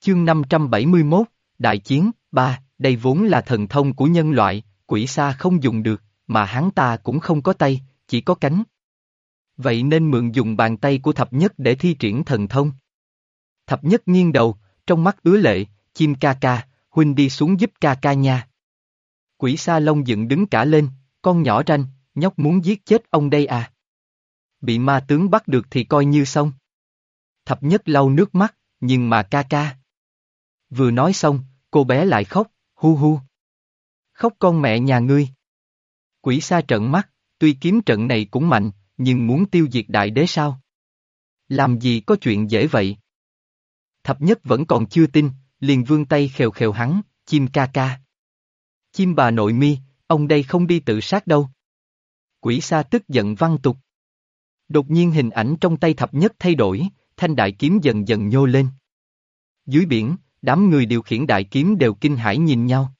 Chương 571, Đại chiến, ba, đây vốn là thần thông của nhân loại, quỷ xa không dùng được, mà hắn ta cũng không có tay, chỉ có cánh. Vậy nên mượn dùng bàn tay của thập nhất để thi triển thần thông. Thập nhất nghiêng đầu, trong mắt ứa lệ, chim ca ca, huynh đi xuống giúp ca ca nha. Quỷ sa lông dựng đứng cả lên, con nhỏ ranh, nhóc muốn giết chết ông đây à. Bị ma tướng bắt được thì coi như xong. Thập nhất lau nước mắt, nhưng mà ca ca. Vừa nói xong, cô bé lại khóc, hu hu. Khóc con mẹ nhà ngươi. Quỷ sa trận mắt, tuy kiếm trận này cũng mạnh, nhưng muốn tiêu diệt đại đế sao? Làm gì có chuyện dễ vậy? Thập nhất vẫn còn chưa tin, liền vương tay khều khều hắn, chim ca ca. Chim bà nội mi, ông đây không đi tự sát đâu. Quỷ sa tức giận văng tục. Đột nhiên hình ảnh trong tay thập nhất thay đổi, thanh đại kiếm dần dần nhô lên. Dưới biển, đám người điều khiển đại kiếm đều kinh hãi nhìn nhau.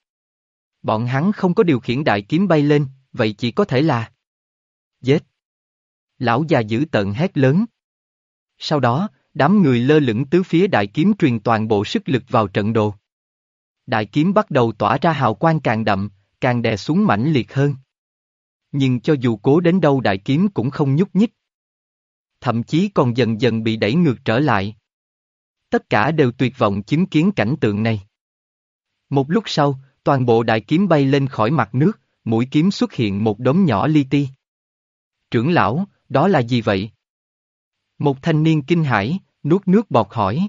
Bọn hắn không có điều khiển đại kiếm bay lên, vậy chỉ có thể là... Giết! Lão già giữ tận hét lớn. Sau đó, đám người lơ lửng tứ phía đại kiếm truyền toàn bộ sức lực vào trận đồ. Đại kiếm bắt đầu tỏa ra hào quang càng đậm, càng đè xuống mãnh liệt hơn. Nhưng cho dù cố đến đâu đại kiếm cũng không nhúc nhích. Thậm chí còn dần dần bị đẩy ngược trở lại. Tất cả đều tuyệt vọng chứng kiến cảnh tượng này. Một lúc sau, toàn bộ đại kiếm bay lên khỏi mặt nước, mũi kiếm xuất hiện một đống nhỏ li ti. Trưởng lão, đó là gì vậy? Một thanh niên kinh hãi, nuốt nước bọt hỏi.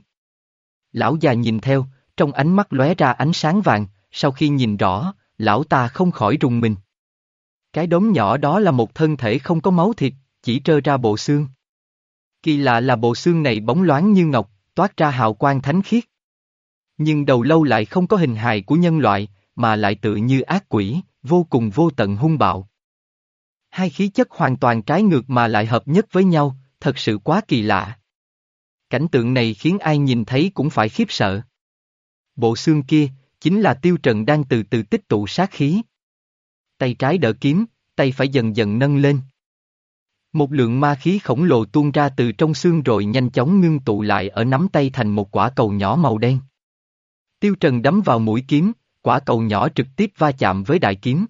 Lão già nhìn theo, trong ánh mắt lóe ra ánh sáng vàng, sau khi nhìn rõ, lão ta không khỏi rùng mình. Cái đống nhỏ đó là một thân thể không có máu thịt, chỉ trơ ra bộ xương. Kỳ lạ là bộ xương này bóng loáng như ngọc, toát ra hào quang thánh khiết. Nhưng đầu lâu lại không có hình hài của nhân loại, mà lại tự như ác quỷ, vô cùng vô tận hung bạo. Hai khí chất hoàn toàn trái ngược mà lại hợp nhất với nhau, thật sự quá kỳ lạ. Cảnh tượng này khiến ai nhìn thấy cũng phải khiếp sợ. Bộ xương kia, chính là tiêu trần đang từ từ tích tụ sát khí. Tay trái đỡ kiếm, tay phải dần dần nâng lên. Một lượng ma khí khổng lồ tuôn ra từ trong xương rồi nhanh chóng ngưng tụ lại ở nắm tay thành một quả cầu nhỏ màu đen. Tiêu Trần đấm vào mũi kiếm, quả cầu nhỏ trực tiếp va chạm với đại kiếm.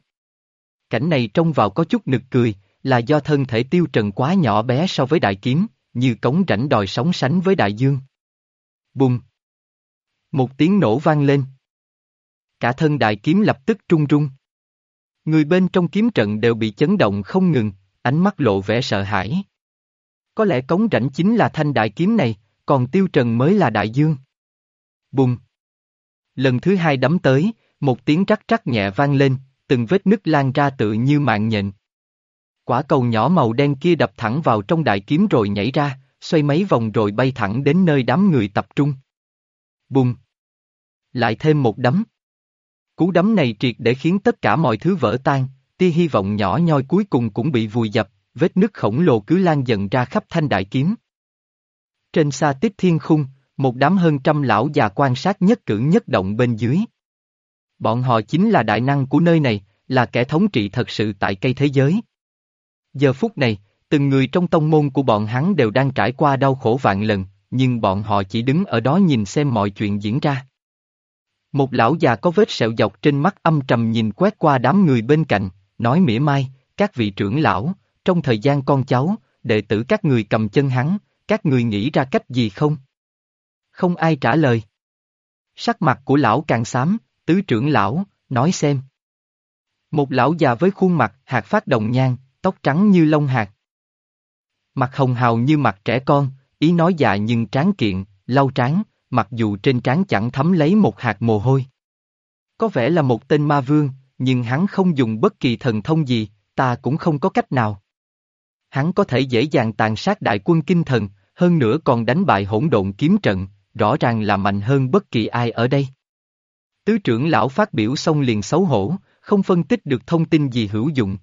Cảnh này trông vào có chút nực cười, là do thân thể Tiêu Trần quá nhỏ bé so với đại kiếm, như cống rãnh đòi sóng sánh với đại dương. Bùng! Một tiếng nổ vang lên. Cả thân đại kiếm lập tức trung rung. Người bên trong kiếm trận đều bị chấn động không ngừng, ánh mắt lộ vẻ sợ hãi. Có lẽ cống rãnh chính là thanh đại kiếm này, còn tiêu trần mới là đại dương. Bùng! Lần thứ hai đấm tới, một tiếng rắc rắc nhẹ vang lên, từng vết nứt lan ra tự như mạng nhện. Quả cầu nhỏ màu đen kia đập thẳng vào trong đại kiếm rồi nhảy ra, xoay mấy vòng rồi bay thẳng đến nơi đám người tập trung. Bùng! Lại thêm một đấm. Cú đấm này triệt để khiến tất cả mọi thứ vỡ tan, tia hy vọng nhỏ nhoi cuối cùng cũng bị vùi dập, vết nứt khổng lồ cứ lan dần ra khắp thanh đại kiếm. Trên xa tích thiên khung, một đám hơn trăm lão già quan sát nhất cử nhất động bên dưới. Bọn họ chính là đại năng của nơi này, là kẻ thống trị thật sự tại cây thế giới. Giờ phút này, từng người trong tông môn của bọn hắn đều đang trải qua đau khổ vạn lần, nhưng bọn họ chỉ đứng ở đó nhìn xem mọi chuyện diễn ra. Một lão già có vết sẹo dọc trên mắt âm trầm nhìn quét qua đám người bên cạnh, nói mỉa mai, các vị trưởng lão, trong thời gian con cháu, đệ tử các người cầm chân hắn, các người nghĩ ra cách gì không? Không ai trả lời. Sắc mặt của lão càng xám, tứ trưởng lão, nói xem. Một lão già với khuôn mặt hạt phát đồng nhang, tóc trắng như lông hạt. Mặt hồng hào như mặt trẻ con, ý nói dạ nhưng tráng kiện, lau trán, mặc dù trên trán chẳng thấm lấy một hạt mồ hôi. Có vẻ là một tên ma vương, nhưng hắn không dùng bất kỳ thần thông gì, ta cũng không có cách nào. Hắn có thể dễ dàng tàn sát đại quân kinh thần, hơn nữa còn đánh bại hỗn độn kiếm trận, rõ ràng là mạnh hơn bất kỳ ai ở đây. Tứ trưởng lão phát biểu xong liền xấu hổ, không phân tích được thông tin gì hữu dụng.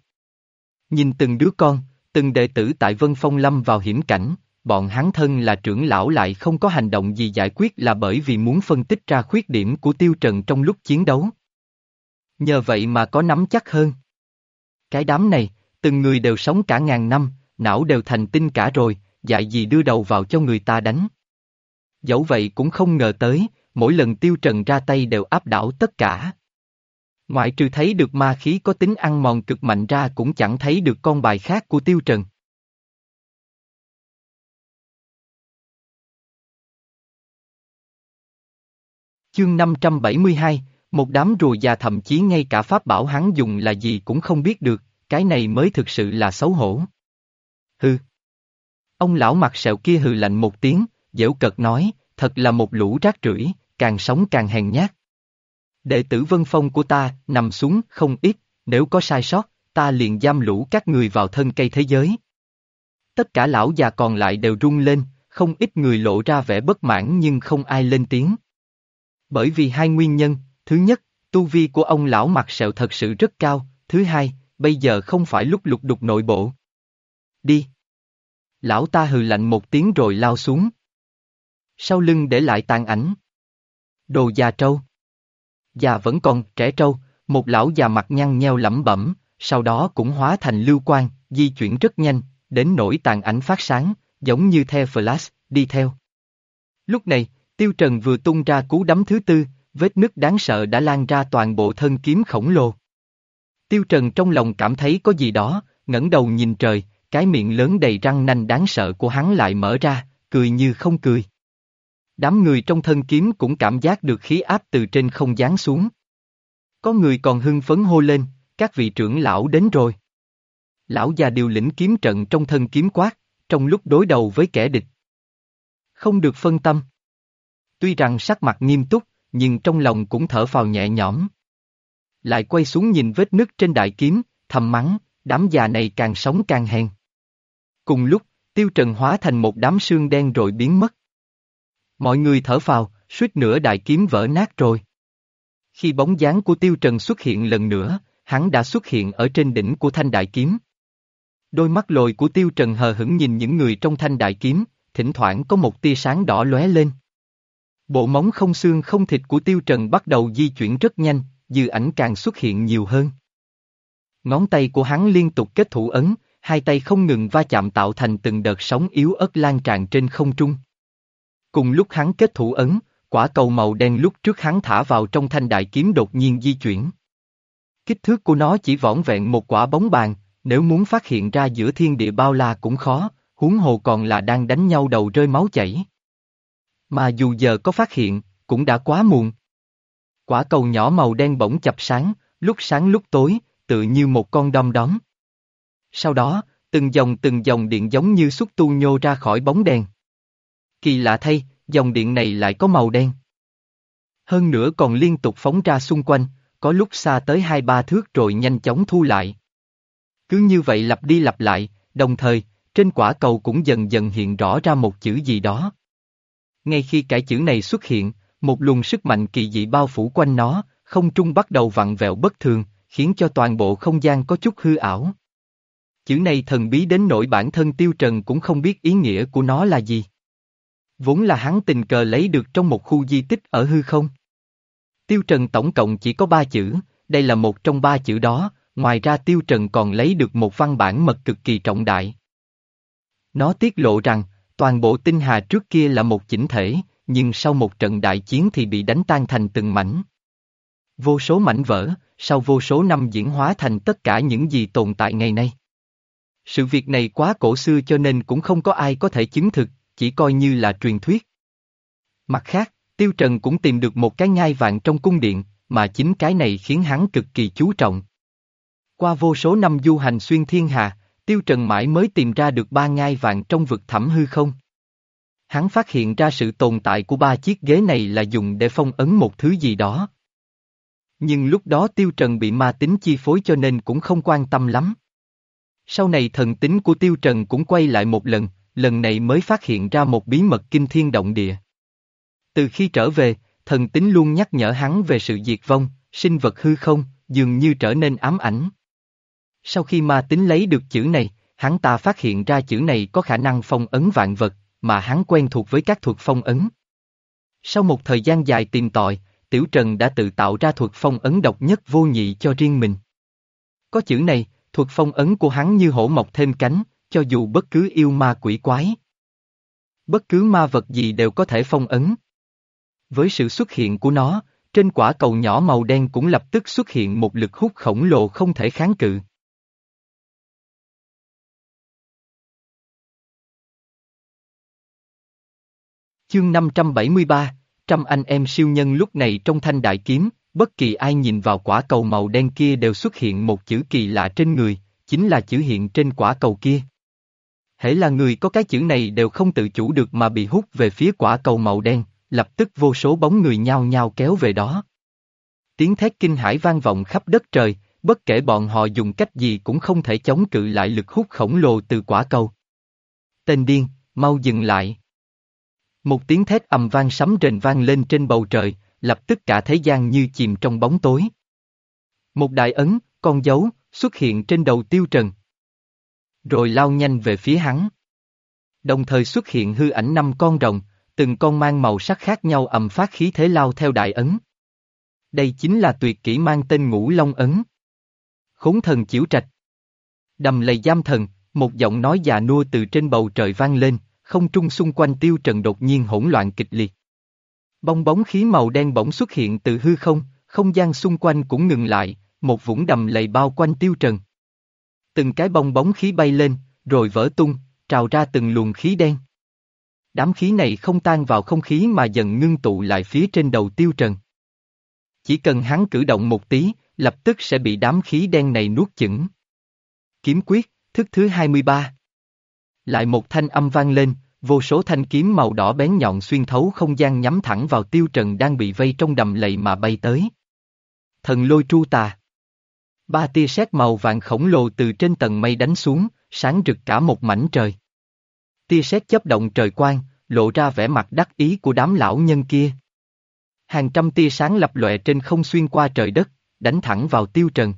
Nhìn từng đứa con, từng đệ tử tại Vân Phong lâm vào hiểm cảnh, bọn hắn thân là trưởng lão lại không có hành động gì giải quyết là bởi vì muốn phân tích ra khuyết điểm của tiêu trần trong lúc chiến đấu. Nhờ vậy mà có nắm chắc hơn. Cái đám này, từng người đều sống cả ngàn năm, não đều thành tinh cả rồi, dạy gì đưa đầu vào cho người ta đánh. Dẫu vậy cũng không ngờ tới, mỗi lần tiêu trần ra tay đều áp đảo tất cả. Ngoại trừ thấy được ma khí có tính ăn mòn cực mạnh ra cũng chẳng thấy được con bài khác của tiêu trần. Chương 572, một đám rùa già thậm chí ngay cả pháp bảo hắn dùng là gì cũng không biết được, cái này mới thực sự là xấu hổ. Hừ. Ông lão mặt sẹo kia hừ lạnh một tiếng, dễu cợt nói, thật là một lũ rác rưởi, càng sống càng hèn nhát. Đệ tử vân phong của ta, nằm xuống, không ít, nếu có sai sót, ta liền giam lũ các người vào thân cây thế giới. Tất cả lão già còn lại đều rung lên, không ít người lộ ra vẻ bất mãn nhưng không ai lên tiếng. Bởi vì hai nguyên nhân, thứ nhất, tu vi của ông lão mặt sẹo thật sự rất cao, thứ hai, bây giờ không phải lúc lục đục nội bộ. Đi. Lão ta hừ lạnh một tiếng rồi lao xuống. Sau lưng để lại tàn ảnh. Đồ già trâu. Già vẫn còn trẻ trâu, một lão già mặt nhăn nheo lẩm bẩm, sau đó cũng hóa thành lưu quan di chuyển rất nhanh, đến nỗi tàn ảnh phát sáng, giống như theo flash, đi theo. Lúc này, Tiêu Trần vừa tung ra cú đấm thứ tư, vết nứt đáng sợ đã lan ra toàn bộ thân kiếm khổng lồ. Tiêu Trần trong lòng cảm thấy có gì đó, ngẩng đầu nhìn trời, cái miệng lớn đầy răng nanh đáng sợ của hắn lại mở ra, cười như không cười. Đám người trong thân kiếm cũng cảm giác được khí áp từ trên không giáng xuống. Có người còn hưng phấn hô lên, các vị trưởng lão đến rồi. Lão già điều lĩnh kiếm trận trong thân kiếm quát, trong lúc đối đầu với kẻ địch. Không được phân tâm. Tuy rằng sắc mặt nghiêm túc, nhưng trong lòng cũng thở phào nhẹ nhõm. Lại quay xuống nhìn vết nứt trên đại kiếm, thầm mắng, đám già này càng sống càng hèn. Cùng lúc, tiêu trần hóa thành một đám xương đen rồi biến mất. Mọi người thở phào, suýt nữa đại kiếm vỡ nát rồi. Khi bóng dáng của tiêu trần xuất hiện lần nữa, hắn đã xuất hiện ở trên đỉnh của thanh đại kiếm. Đôi mắt lồi của tiêu trần hờ hững nhìn những người trong thanh đại kiếm, thỉnh thoảng có một tia sáng đỏ lóe lên. Bộ móng không xương không thịt của tiêu trần bắt đầu di chuyển rất nhanh, dư ảnh càng xuất hiện nhiều hơn. Ngón tay của hắn liên tục kết thủ ấn, hai tay không ngừng va chạm tạo thành từng đợt sóng yếu ớt lan tràn trên không trung. Cùng lúc hắn kết thủ ấn, quả cầu màu đen lúc trước hắn thả vào trong thanh đại kiếm đột nhiên di chuyển. Kích thước của nó chỉ vỏn vẹn một quả bóng bàn, nếu muốn phát hiện ra giữa thiên địa bao la cũng khó, huống hồ còn là đang đánh nhau đầu rơi máu chảy. Mà dù giờ có phát hiện, cũng đã quá muộn. Quả cầu nhỏ màu đen bỗng chập sáng, lúc sáng lúc tối, tự như một con đom đóm. Sau đó, từng dòng từng dòng điện giống như xúc tu nhô ra khỏi bóng đèn. Kỳ lạ thay, dòng điện này lại có màu đen. Hơn nữa còn liên tục phóng ra xung quanh, có lúc xa tới hai ba thước rồi nhanh chóng thu lại. Cứ như vậy lặp đi lặp lại, đồng thời, trên quả cầu cũng dần dần hiện rõ ra một chữ gì đó. Ngay khi cái chữ này xuất hiện, một luồng sức mạnh kỳ dị bao phủ quanh nó, không trung bắt đầu vặn vẹo bất thường, khiến cho toàn bộ không gian có chút hư ảo. Chữ này thần bí đến nỗi bản thân Tiêu Trần cũng không biết ý nghĩa của nó là gì. Vốn là hắn tình cờ lấy được trong một khu di tích ở hư không. Tiêu Trần tổng cộng chỉ có ba chữ, đây là một trong ba chữ đó, ngoài ra Tiêu Trần còn lấy được một văn bản mật cực kỳ trọng đại. Nó tiết lộ rằng, toàn bộ tinh hà trước kia là một chỉnh thể, nhưng sau một trận đại chiến thì bị đánh tan thành từng mảnh. Vô số mảnh vỡ, sau vô số năm diễn hóa thành tất cả những gì tồn tại ngày nay. Sự việc này quá cổ xưa cho nên cũng không có ai có thể chứng thực, chỉ coi như là truyền thuyết. Mặt khác, Tiêu Trần cũng tìm được một cái ngai vàng trong cung điện, mà chính cái này khiến hắn cực kỳ chú trọng. Qua vô số năm du hành xuyên thiên hà, Tiêu Trần mãi mới tìm ra được ba ngai vàng trong vực thẳm hư không. Hắn phát hiện ra sự tồn tại của ba chiếc ghế này là dùng để phong ấn một thứ gì đó. Nhưng lúc đó Tiêu Trần bị ma tính chi phối cho nên cũng không quan tâm lắm. Sau này thần tính của Tiêu Trần cũng quay lại một lần, lần này mới phát hiện ra một bí mật kinh thiên động địa. Từ khi trở về, thần tính luôn nhắc nhở hắn về sự diệt vong, sinh vật hư không, dường như trở nên ám ảnh. Sau khi ma tính lấy được chữ này, hắn ta phát hiện ra chữ này có khả năng phong ấn vạn vật, mà hắn quen thuộc với các thuật phong ấn. Sau một thời gian dài tìm tòi, Tiểu Trần đã tự tạo ra thuật phong ấn độc nhất vô nhị cho riêng mình. Có chữ này, thuật phong ấn của hắn như hổ mọc thêm cánh, cho dù bất cứ yêu ma quỷ quái. bất cứ ma vật gì đều có thể phong ấn. Với sự xuất hiện của nó, trên quả cầu nhỏ màu đen cũng lập tức xuất hiện một lực hút khổng lồ không thể kháng cự. Chương 573, trăm anh em siêu nhân lúc này trong thanh đại kiếm, bất kỳ ai nhìn vào quả cầu màu đen kia đều xuất hiện một chữ kỳ lạ trên người, chính là chữ hiện trên quả cầu kia. Hễ là người có cái chữ này đều không tự chủ được mà bị hút về phía quả cầu màu đen, lập tức vô số bóng người nhao nhao kéo về đó. Tiếng thét kinh hải vang vọng khắp đất trời, bất kể bọn họ dùng cách gì cũng không thể chống cự lại lực hút khổng lồ từ quả cầu. Tên điên, mau dừng lại. Một tiếng thét ầm vang sấm rền vang lên trên bầu trời, lập tức cả thế gian như chìm trong bóng tối. Một đại ấn, con dấu, xuất hiện trên đầu tiêu trần. Rồi lao nhanh về phía hắn. Đồng thời xuất hiện hư ảnh năm con rồng, từng con mang màu sắc khác nhau ầm phát khí thế lao theo đại ấn. Đây chính là tuyệt kỹ mang tên ngũ long ấn. Khốn thần chiếu trạch. Đầm lầy giam thần, một giọng nói già nua từ trên bầu trời vang lên, không trung xung quanh tiêu trần đột nhiên hỗn loạn kịch liệt. Bong bóng khí màu đen bỗng xuất hiện từ hư không, không gian xung quanh cũng ngừng lại, một vũng đầm lầy bao quanh tiêu trần. Từng cái bong bóng khí bay lên, rồi vỡ tung, trào ra từng luồng khí đen. Đám khí này không tan vào không khí mà dần ngưng tụ lại phía trên đầu tiêu trần. Chỉ cần hắn cử động một tí, lập tức sẽ bị đám khí đen này nuốt chửng. Kiếm quyết, thức thứ 23 lại một thanh âm vang lên, vô số thanh kiếm màu đỏ bén nhọn xuyên thấu không gian nhắm thẳng vào tiêu trần đang bị vây trong đầm lầy mà bay tới. Thần lôi tru tà Ba tia sét màu vàng khổng lồ từ trên tầng mây đánh xuống, sáng rực cả một mảnh trời. Tia sét chấp động trời quang, lộ ra vẻ mặt đắc ý của đám lão nhân kia. Hàng trăm tia sáng lập lòe trên không xuyên qua trời đất, đánh thẳng vào tiêu trần.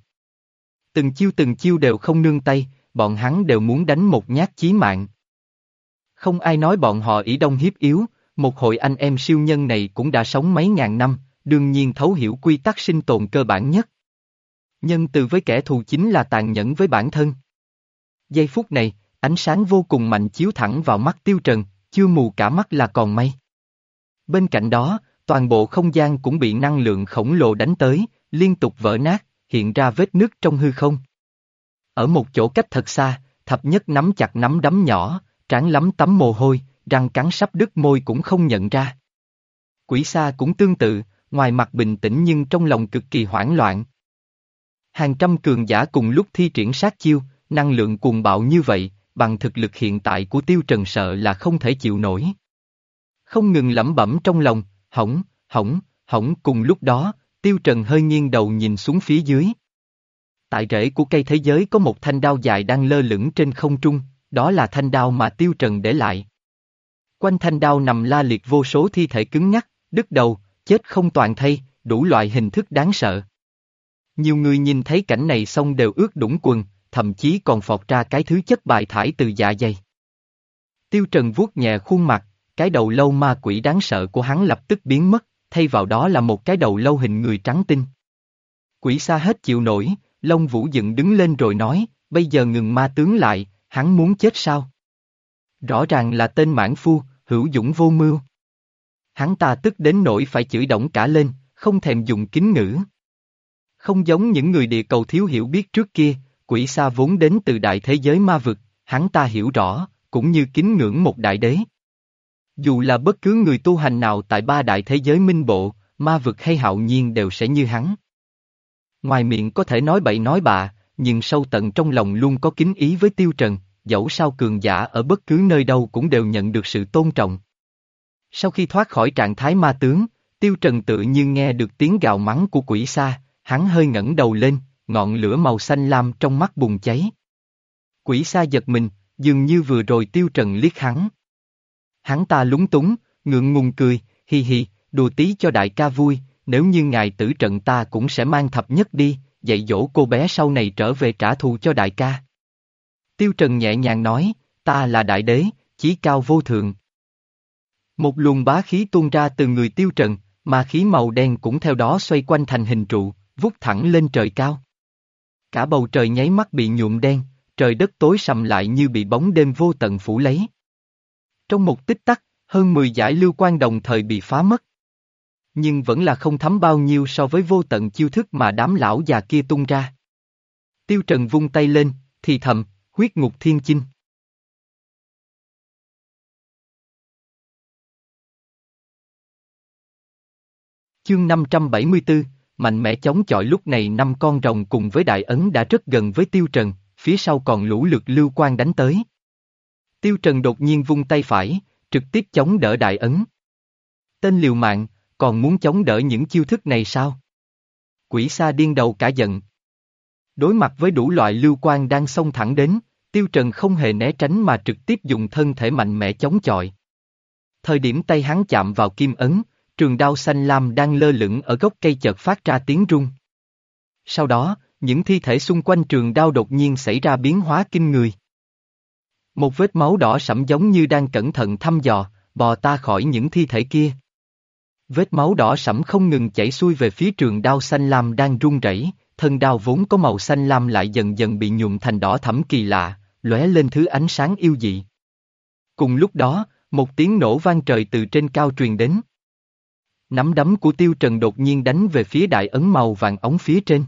Từng chiêu từng chiêu đều không nương tay, bọn hắn đều muốn đánh một nhát chí mạng. Không ai nói bọn họ ý đông hiếp yếu, một hội anh em siêu nhân này cũng đã sống mấy ngàn năm, đương nhiên thấu hiểu quy tắc sinh tồn cơ bản nhất. Nhân từ với kẻ thù chính là tàn nhẫn với bản thân. Giây phút này, ánh sáng vô cùng mạnh chiếu thẳng vào mắt tiêu trần, chưa mù cả mắt là còn may. Bên cạnh đó, toàn bộ không gian cũng bị năng lượng khổng lồ đánh tới, liên tục vỡ nát, hiện ra vết nứt trong hư không. Ở một chỗ cách thật xa, thập nhất nắm chặt nắm đấm nhỏ, trán lắm tấm mồ hôi, răng cắn sắp đứt môi cũng không nhận ra. Quỷ xa cũng tương tự, ngoài mặt bình tĩnh nhưng trong lòng cực kỳ hoảng loạn. Hàng trăm cường giả cùng lúc thi triển sát chiêu, năng lượng cuồng bạo như vậy, bằng thực lực hiện tại của tiêu trần sợ là không thể chịu nổi. Không ngừng lẩm bẩm trong lòng, hỏng, hỏng, hỏng cùng lúc đó, tiêu trần hơi nghiêng đầu nhìn xuống phía dưới. Tại rễ của cây thế giới có một thanh đao dài đang lơ lửng trên không trung, đó là thanh đao mà tiêu trần để lại. Quanh thanh đao nằm la liệt vô số thi thể cứng nhắc, đứt đầu, chết không toàn thây, đủ loại hình thức đáng sợ. Nhiều người nhìn thấy cảnh này xong đều ướt đũng quần, thậm chí còn phọt ra cái thứ chất bài thải từ dạ dày. Tiêu Trần vuốt nhẹ khuôn mặt, cái đầu lâu ma quỷ đáng sợ của hắn lập tức biến mất, thay vào đó là một cái đầu lâu hình người trắng tinh. Quỷ xa hết chịu nổi, lông vũ dựng đứng lên rồi nói, bây giờ ngừng ma tướng lại, hắn muốn chết sao? Rõ ràng là tên mãn phu, hữu dũng vô mưu. Hắn ta tức đến nỗi phải chửi động cả lên, không thèm dùng kính ngữ. Không giống những người địa cầu thiếu hiểu biết trước kia, quỷ xa vốn đến từ đại thế giới ma vực, hắn ta hiểu rõ, cũng như kính ngưỡng một đại đế. Dù là bất cứ người tu hành nào tại ba đại thế giới minh bộ, ma vực hay hạo nhiên đều sẽ như hắn. Ngoài miệng có thể nói bậy nói bạ, nhưng sâu tận trong lòng luôn có kính ý với tiêu trần, dẫu sao cường giả ở bất cứ nơi đâu cũng đều nhận được sự tôn trọng. Sau khi thoát khỏi trạng thái ma tướng, tiêu trần tự như nghe được tiếng gào mắng của quỷ xa, hắn hơi ngẩng đầu lên, ngọn lửa màu xanh lam trong mắt bùng cháy. Quỷ xa giật mình, dường như vừa rồi tiêu trần liếc hắn. Hắn ta lúng túng, ngượng ngùng cười, hi hi, đùa tí cho đại ca vui, nếu như ngài tử trận ta cũng sẽ mang thập nhất đi, dạy dỗ cô bé sau này trở về trả thù cho đại ca. Tiêu Trần nhẹ nhàng nói, ta là đại đế, chí cao vô thượng. Một luồng bá khí tuôn ra từ người Tiêu Trần, mà khí màu đen cũng theo đó xoay quanh thành hình trụ, vút thẳng lên trời cao. Cả bầu trời nháy mắt bị nhuộm đen, trời đất tối sầm lại như bị bóng đêm vô tận phủ lấy. Trong một tích tắc, hơn 10 giải lưu quan đồng thời bị phá mất. Nhưng vẫn là không thấm bao nhiêu so với vô tận chiêu thức mà đám lão già kia tung ra. Tiêu Trần vung tay lên, thì thầm, huyết ngục thiên chinh. Chương 574, mạnh mẽ chống chọi lúc này năm con rồng cùng với đại ấn đã rất gần với Tiêu Trần, phía sau còn lũ lượt lưu quan đánh tới. Tiêu Trần đột nhiên vung tay phải, trực tiếp chống đỡ đại ấn. Tên liều mạng, còn muốn chống đỡ những chiêu thức này sao? Quỷ sa điên đầu cả giận. Đối mặt với đủ loại lưu quan đang xông thẳng đến, Tiêu Trần không hề né tránh mà trực tiếp dùng thân thể mạnh mẽ chống chọi. Thời điểm tay hắn chạm vào kim ấn, trường đao xanh lam đang lơ lửng ở gốc cây chợt phát ra tiếng rung. Sau đó, những thi thể xung quanh trường đao đột nhiên xảy ra biến hóa kinh người. Một vết máu đỏ sẫm giống như đang cẩn thận thăm dò, bò ta khỏi những thi thể kia. Vết máu đỏ sẫm không ngừng chảy xuôi về phía trường đao xanh lam đang run rẩy, thân đao vốn có màu xanh lam lại dần dần bị nhuộm thành đỏ thẫm kỳ lạ, lóe lên thứ ánh sáng yêu dị. Cùng lúc đó, một tiếng nổ vang trời từ trên cao truyền đến. Nắm đấm của tiêu trần đột nhiên đánh về phía đại ấn màu vàng ống phía trên.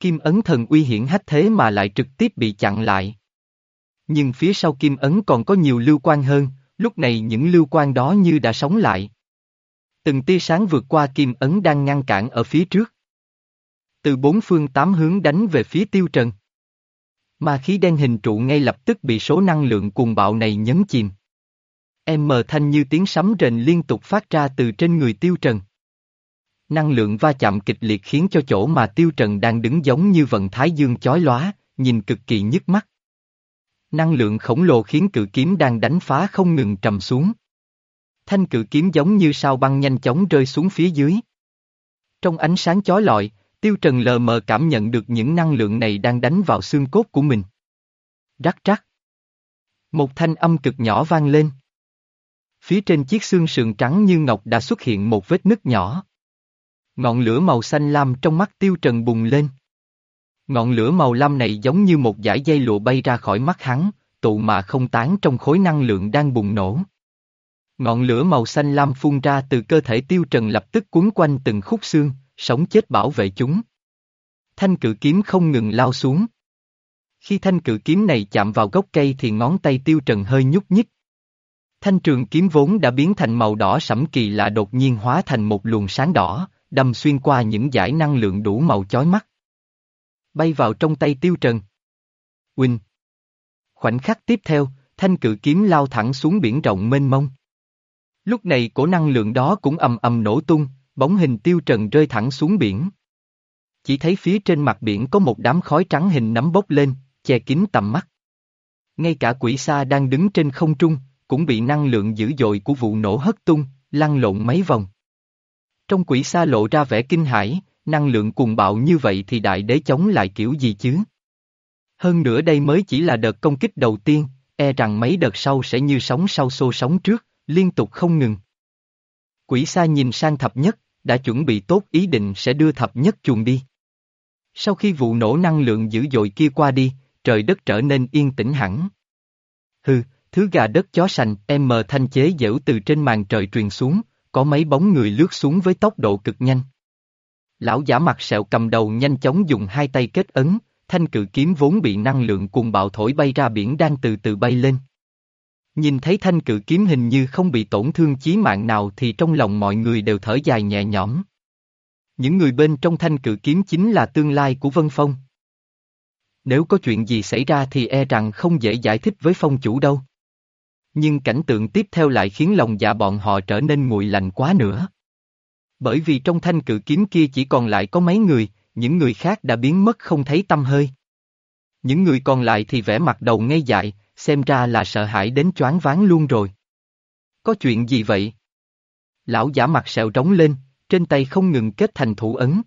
Kim ấn thần uy hiển hách thế mà lại trực tiếp bị chặn lại. Nhưng phía sau kim ấn còn có nhiều lưu quan hơn, lúc này những lưu quan đó như đã sống lại. Từng tia sáng vượt qua kim ấn đang ngăn cản ở phía trước. Từ bốn phương tám hướng đánh về phía tiêu trần. Mà khí đen hình trụ ngay lập tức bị số năng lượng cuồng bạo này nhấn chìm. Em mờ thanh như tiếng sấm rền liên tục phát ra từ trên người tiêu trần. Năng lượng va chạm kịch liệt khiến cho chỗ mà tiêu trần đang đứng giống như vận thái dương chói lóa, nhìn cực kỳ nhức mắt. Năng lượng khổng lồ khiến cự kiếm đang đánh phá không ngừng trầm xuống. Thanh cự kiếm giống như sao băng nhanh chóng rơi xuống phía dưới. Trong ánh sáng chói lọi, Tiêu Trần lờ mờ cảm nhận được những năng lượng này đang đánh vào xương cốt của mình. Rắc rắc. Một thanh âm cực nhỏ vang lên. Phía trên chiếc xương sườn trắng như ngọc đã xuất hiện một vết nứt nhỏ. Ngọn lửa màu xanh lam trong mắt Tiêu Trần bùng lên. Ngọn lửa màu lam này giống như một dải dây lụa bay ra khỏi mắt hắn, tụ mà không tán trong khối năng lượng đang bùng nổ. Ngọn lửa màu xanh lam phun ra từ cơ thể Tiêu Trần lập tức cuốn quanh từng khúc xương, sống chết bảo vệ chúng. Thanh cự kiếm không ngừng lao xuống. Khi thanh cự kiếm này chạm vào gốc cây thì ngón tay tiêu trần hơi nhúc nhích. Thanh trường kiếm vốn đã biến thành màu đỏ sẫm kỳ lạ đột nhiên hóa thành một luồng sáng đỏ, đâm xuyên qua những giải năng lượng đủ màu chói mắt. Bay vào trong tay tiêu trần. Quỳnh. Khoảnh khắc tiếp theo, thanh cự kiếm lao thẳng xuống biển rộng mênh mông. Lúc này cổ năng lượng đó cũng ầm ầm nổ tung, bóng hình tiêu trần rơi thẳng xuống biển. Chỉ thấy phía trên mặt biển có một đám khói trắng hình nắm bốc lên, che kín tầm mắt. Ngay cả quỷ sa đang đứng trên không trung, cũng bị năng lượng dữ dội của vụ nổ hất tung, lăn lộn mấy vòng. Trong quỷ sa lộ ra vẻ kinh hãi, năng lượng cuồng bạo như vậy thì đại đế chống lại kiểu gì chứ? Hơn nữa đây mới chỉ là đợt công kích đầu tiên, e rằng mấy đợt sau sẽ như sóng sau xô sóng trước, liên tục không ngừng. Quỷ sa nhìn sang thập nhất, đã chuẩn bị tốt ý định sẽ đưa thập nhất chuồng đi. Sau khi vụ nổ năng lượng dữ dội kia qua đi, trời đất trở nên yên tĩnh hẳn. Hừ, thứ gà đất chó sành, em mờ thanh chế dễu từ trên màn trời truyền xuống, có mấy bóng người lướt xuống với tốc độ cực nhanh. Lão giả mặt sẹo cầm đầu nhanh chóng dùng hai tay kết ấn, thanh cự kiếm vốn bị năng lượng cuồng bạo thổi bay ra biển đang từ từ bay lên. Nhìn thấy thanh cự kiếm hình như không bị tổn thương chí mạng nào thì trong lòng mọi người đều thở dài nhẹ nhõm. Những người bên trong thanh cự kiếm chính là tương lai của Vân Phong. Nếu có chuyện gì xảy ra thì e rằng không dễ giải thích với phong chủ đâu. Nhưng cảnh tượng tiếp theo lại khiến lòng dạ bọn họ trở nên nguội lạnh quá nữa. Bởi vì trong thanh cự kiếm kia chỉ còn lại có mấy người, những người khác đã biến mất không thấy tâm hơi. Những người còn lại thì vẻ mặt đầu ngây dại, xem ra là sợ hãi đến choáng váng luôn rồi. Có chuyện gì vậy? Lão giả mặt sẹo trống lên, trên tay không ngừng kết thành thủ ấn.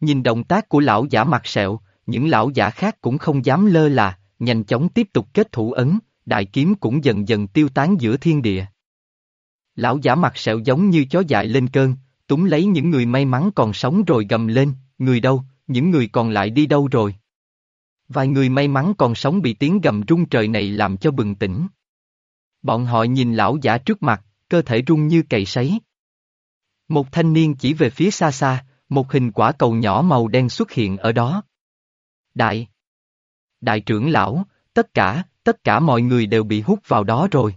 Nhìn động tác của lão giả mặt sẹo, những lão giả khác cũng không dám lơ là, nhanh chóng tiếp tục kết thủ ấn, đại kiếm cũng dần dần tiêu tán giữa thiên địa. Lão giả mặt sẹo giống như chó dại lên cơn, túng lấy những người may mắn còn sống rồi gầm lên, người đâu, những người còn lại đi đâu rồi? Vài người may mắn còn sống bị tiếng gầm rung trời này làm cho bừng tỉnh. Bọn họ nhìn lão giả trước mặt, cơ thể rung như cày sấy. Một thanh niên chỉ về phía xa xa, một hình quả cầu nhỏ màu đen xuất hiện ở đó. Đại! Đại trưởng lão, tất cả, tất cả mọi người đều bị hút vào đó rồi.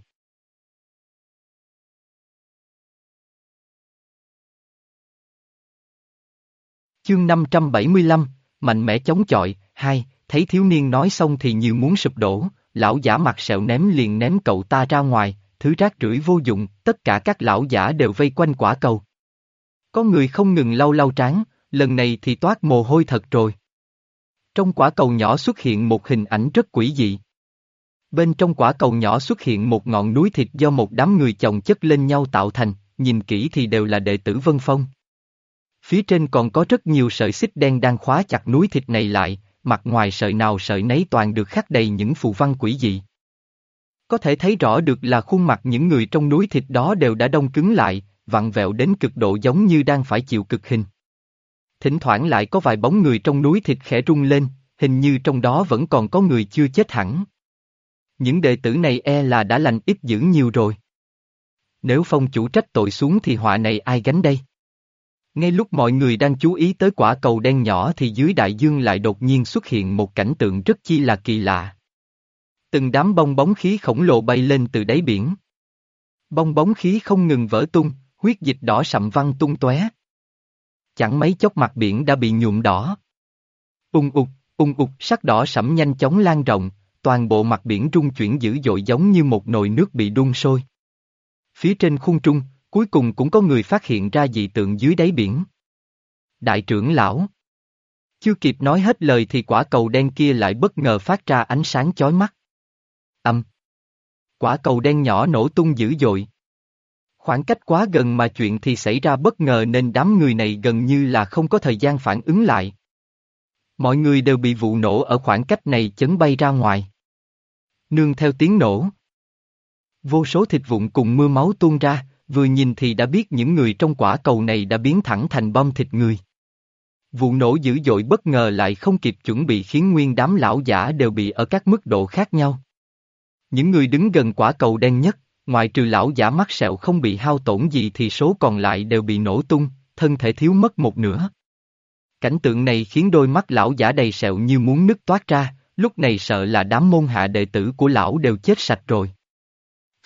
Chương 575, mạnh mẽ chống chọi, hai, thấy thiếu niên nói xong thì như muốn sụp đổ, lão giả mặt sẹo ném liền ném cậu ta ra ngoài, thứ rác rưởi vô dụng, tất cả các lão giả đều vây quanh quả cầu. Có người không ngừng lau lau trán, lần này thì toát mồ hôi thật rồi. Trong quả cầu nhỏ xuất hiện một hình ảnh rất quỷ dị. Bên trong quả cầu nhỏ xuất hiện một ngọn núi thịt do một đám người chồng chất lên nhau tạo thành, nhìn kỹ thì đều là đệ tử Vân Phong. Phía trên còn có rất nhiều sợi xích đen đang khóa chặt núi thịt này lại, mặt ngoài sợi nào sợi nấy toàn được khắc đầy những phù văn quỷ dị. Có thể thấy rõ được là khuôn mặt những người trong núi thịt đó đều đã đông cứng lại, vặn vẹo đến cực độ giống như đang phải chịu cực hình. Thỉnh thoảng lại có vài bóng người trong núi thịt khẽ rung lên, hình như trong đó vẫn còn có người chưa chết hẳn. Những đệ tử này e là đã lành ít dữ nhiều rồi. Nếu phong chủ trách tội xuống thì họa này ai gánh đây? Ngay lúc mọi người đang chú ý tới quả cầu đen nhỏ thì dưới đại dương lại đột nhiên xuất hiện một cảnh tượng rất chi là kỳ lạ. Từng đám bong bóng khí khổng lồ bay lên từ đáy biển. Bong bóng khí không ngừng vỡ tung, huyết dịch đỏ sậm văng tung tóe. Chẳng mấy chốc mặt biển đã bị nhuộm đỏ. Ung ục, ung ục sắc đỏ sẫm nhanh chóng lan rộng, toàn bộ mặt biển rung chuyển dữ dội giống như một nồi nước bị đun sôi. Phía trên khung trung, cuối cùng cũng có người phát hiện ra dị tượng dưới đáy biển. Đại trưởng lão Chưa kịp nói hết lời thì quả cầu đen kia lại bất ngờ phát ra ánh sáng chói mắt. Âm Quả cầu đen nhỏ nổ tung dữ dội. Khoảng cách quá gần mà chuyện thì xảy ra bất ngờ nên đám người này gần như là không có thời gian phản ứng lại. Mọi người đều bị vụ nổ ở khoảng cách này chấn bay ra ngoài. Nương theo tiếng nổ. Vô số thịt vụn cùng mưa máu tuôn ra, vừa nhìn thì đã biết những người trong quả cầu này đã biến thẳng thành bom thịt người. Vụ nổ dữ dội bất ngờ lại không kịp chuẩn bị khiến nguyên đám lão giả đều bị ở các mức độ khác nhau. Những người đứng gần quả cầu đen nhất, ngoài trừ lão giả mắt sẹo không bị hao tổn gì thì số còn lại đều bị nổ tung, thân thể thiếu mất một nửa. Cảnh tượng này khiến đôi mắt lão giả đầy sẹo như muốn nứt toát ra, lúc này sợ là đám môn hạ đệ tử của lão đều chết sạch rồi.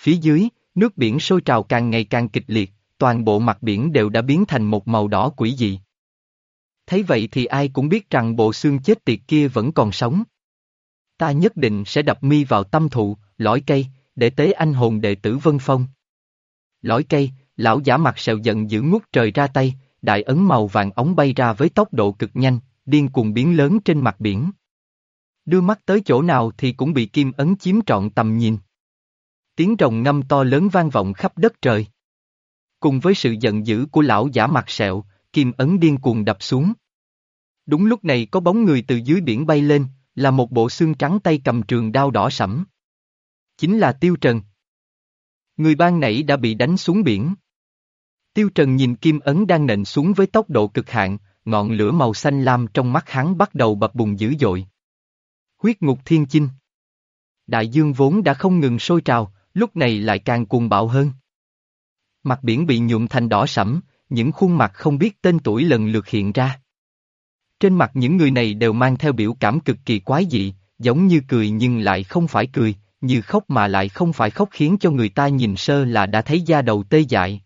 Phía dưới, nước biển sôi trào càng ngày càng kịch liệt, toàn bộ mặt biển đều đã biến thành một màu đỏ quỷ dị. Thấy vậy thì ai cũng biết rằng bộ xương chết tiệt kia vẫn còn sống. Ta nhất định sẽ đập mi vào tâm thụ, lõi cây, để tế anh hồn đệ tử Vân Phong. Lõi cây, lão giả mặt sẹo giận dữ ngút trời ra tay, đại ấn màu vàng ống bay ra với tốc độ cực nhanh, điên cuồng biến lớn trên mặt biển. Đưa mắt tới chỗ nào thì cũng bị kim ấn chiếm trọn tầm nhìn. Tiếng rồng ngâm to lớn vang vọng khắp đất trời. Cùng với sự giận dữ của lão giả mặt sẹo, kim ấn điên cuồng đập xuống. Đúng lúc này có bóng người từ dưới biển bay lên, là một bộ xương trắng tay cầm trường đao đỏ sẫm. Chính là Tiêu Trần. Người ban nãy đã bị đánh xuống biển. Tiêu Trần nhìn kim ấn đang nện xuống với tốc độ cực hạn, ngọn lửa màu xanh lam trong mắt hắn bắt đầu bập bùng dữ dội. Huyết ngục thiên chinh. Đại dương vốn đã không ngừng sôi trào, lúc này lại càng cuồng bạo hơn. Mặt biển bị nhuộm thành đỏ sẫm, những khuôn mặt không biết tên tuổi lần lượt hiện ra. Trên mặt những người này đều mang theo biểu cảm cực kỳ quái dị, giống như cười nhưng lại không phải cười, như khóc mà lại không phải khóc khiến cho người ta nhìn sơ là đã thấy da đầu tê dại.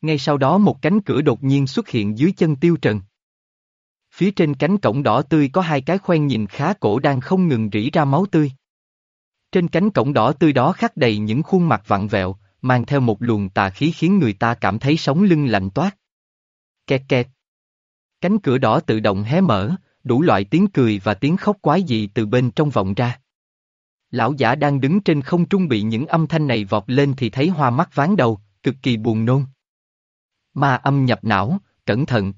Ngay sau đó một cánh cửa đột nhiên xuất hiện dưới chân tiêu trần. Phía trên cánh cổng đỏ tươi có hai cái khoen nhìn khá cổ đang không ngừng rỉ ra máu tươi. Trên cánh cổng đỏ tươi đó khắc đầy những khuôn mặt vặn vẹo, mang theo một luồng tà khí khiến người ta cảm thấy sống lưng lạnh toát. Kẹt kẹt. Cánh cửa đỏ tự động hé mở, đủ loại tiếng cười và tiếng khóc quái dị từ bên trong vọng ra. Lão giả đang đứng trên không trung bị những âm thanh này vọt lên thì thấy hoa mắt ván đầu, cực kỳ buồn nôn. Ma âm nhập não, cẩn thận.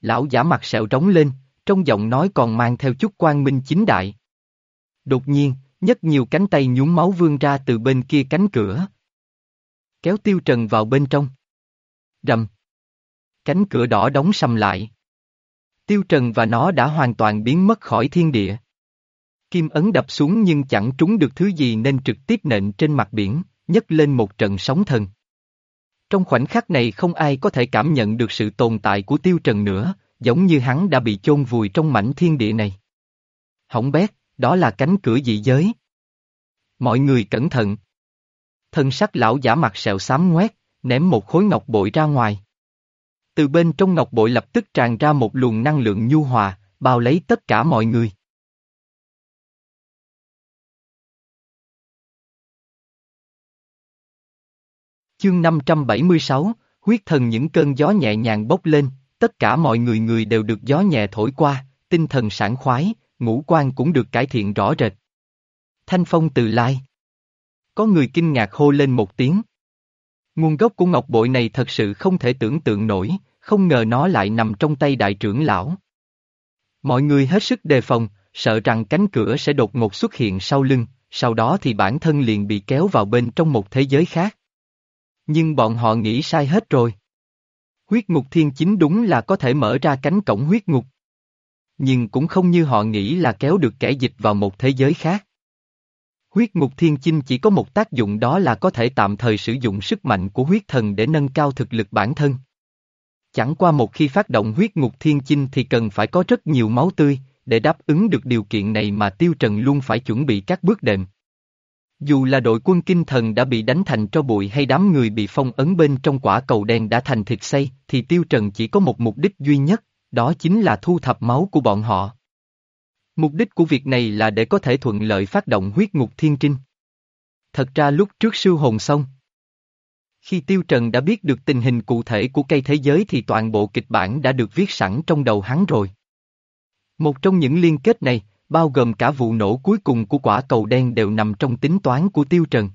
Lão giả mặt sẹo trống lên, trong giọng nói còn mang theo chút quang minh chính đại. Đột nhiên, nhất nhiều cánh tay nhúng máu vươn ra từ bên kia cánh cửa. Kéo tiêu trần vào bên trong. Rầm. Cánh cửa đỏ đóng sầm lại. Tiêu trần và nó đã hoàn toàn biến mất khỏi thiên địa. Kim ấn đập xuống nhưng chẳng trúng được thứ gì nên trực tiếp nện trên mặt biển, nhấc lên một trận sóng thần. Trong khoảnh khắc này không ai có thể cảm nhận được sự tồn tại của Tiêu Trần nữa, giống như hắn đã bị chôn vùi trong mảnh thiên địa này. Hỏng bét, đó là cánh cửa dị giới. Mọi người cẩn thận. Thân sắc lão giả mặt sẹo xám ngoét, ném một khối ngọc bội ra ngoài. Từ bên trong ngọc bội lập tức tràn ra một luồng năng lượng nhu hòa, bao lấy tất cả mọi người. Chương 576, huyết thần những cơn gió nhẹ nhàng bốc lên, tất cả mọi người người đều được gió nhẹ thổi qua, tinh thần sảng khoái, ngũ quan cũng được cải thiện rõ rệt. Thanh phong từ lai. Có người kinh ngạc hô lên một tiếng. Nguồn gốc của ngọc bội này thật sự không thể tưởng tượng nổi, không ngờ nó lại nằm trong tay đại trưởng lão. Mọi người hết sức đề phòng, sợ rằng cánh cửa sẽ đột ngột xuất hiện sau lưng, sau đó thì bản thân liền bị kéo vào bên trong một thế giới khác. Nhưng bọn họ nghĩ sai hết rồi. Huyết ngục thiên chính đúng là có thể mở ra cánh cổng huyết ngục. Nhưng cũng không như họ nghĩ là kéo được kẻ dịch vào một thế giới khác. Huyết ngục thiên chinh chỉ có một tác dụng đó là có thể tạm thời sử dụng sức mạnh của huyết thần để nâng cao thực lực bản thân. Chẳng qua một khi phát động huyết ngục thiên chinh thì cần phải có rất nhiều máu tươi, để đáp ứng được điều kiện này mà Tiêu Trần luôn phải chuẩn bị các bước đệm. Dù là đội quân kinh thần đã bị đánh thành tro bụi hay đám người bị phong ấn bên trong quả cầu đen đã thành thịt xây, thì Tiêu Trần chỉ có một mục đích duy nhất, đó chính là thu thập máu của bọn họ. Mục đích của việc này là để có thể thuận lợi phát động huyết ngục thiên trinh. Thật ra lúc trước sư hồn xong, khi Tiêu Trần đã biết được tình hình cụ thể của cây thế giới thì toàn bộ kịch bản đã được viết sẵn trong đầu hắn rồi. Một trong những liên kết này, bao gồm cả vụ nổ cuối cùng của quả cầu đen đều nằm trong tính toán của Tiêu Trần.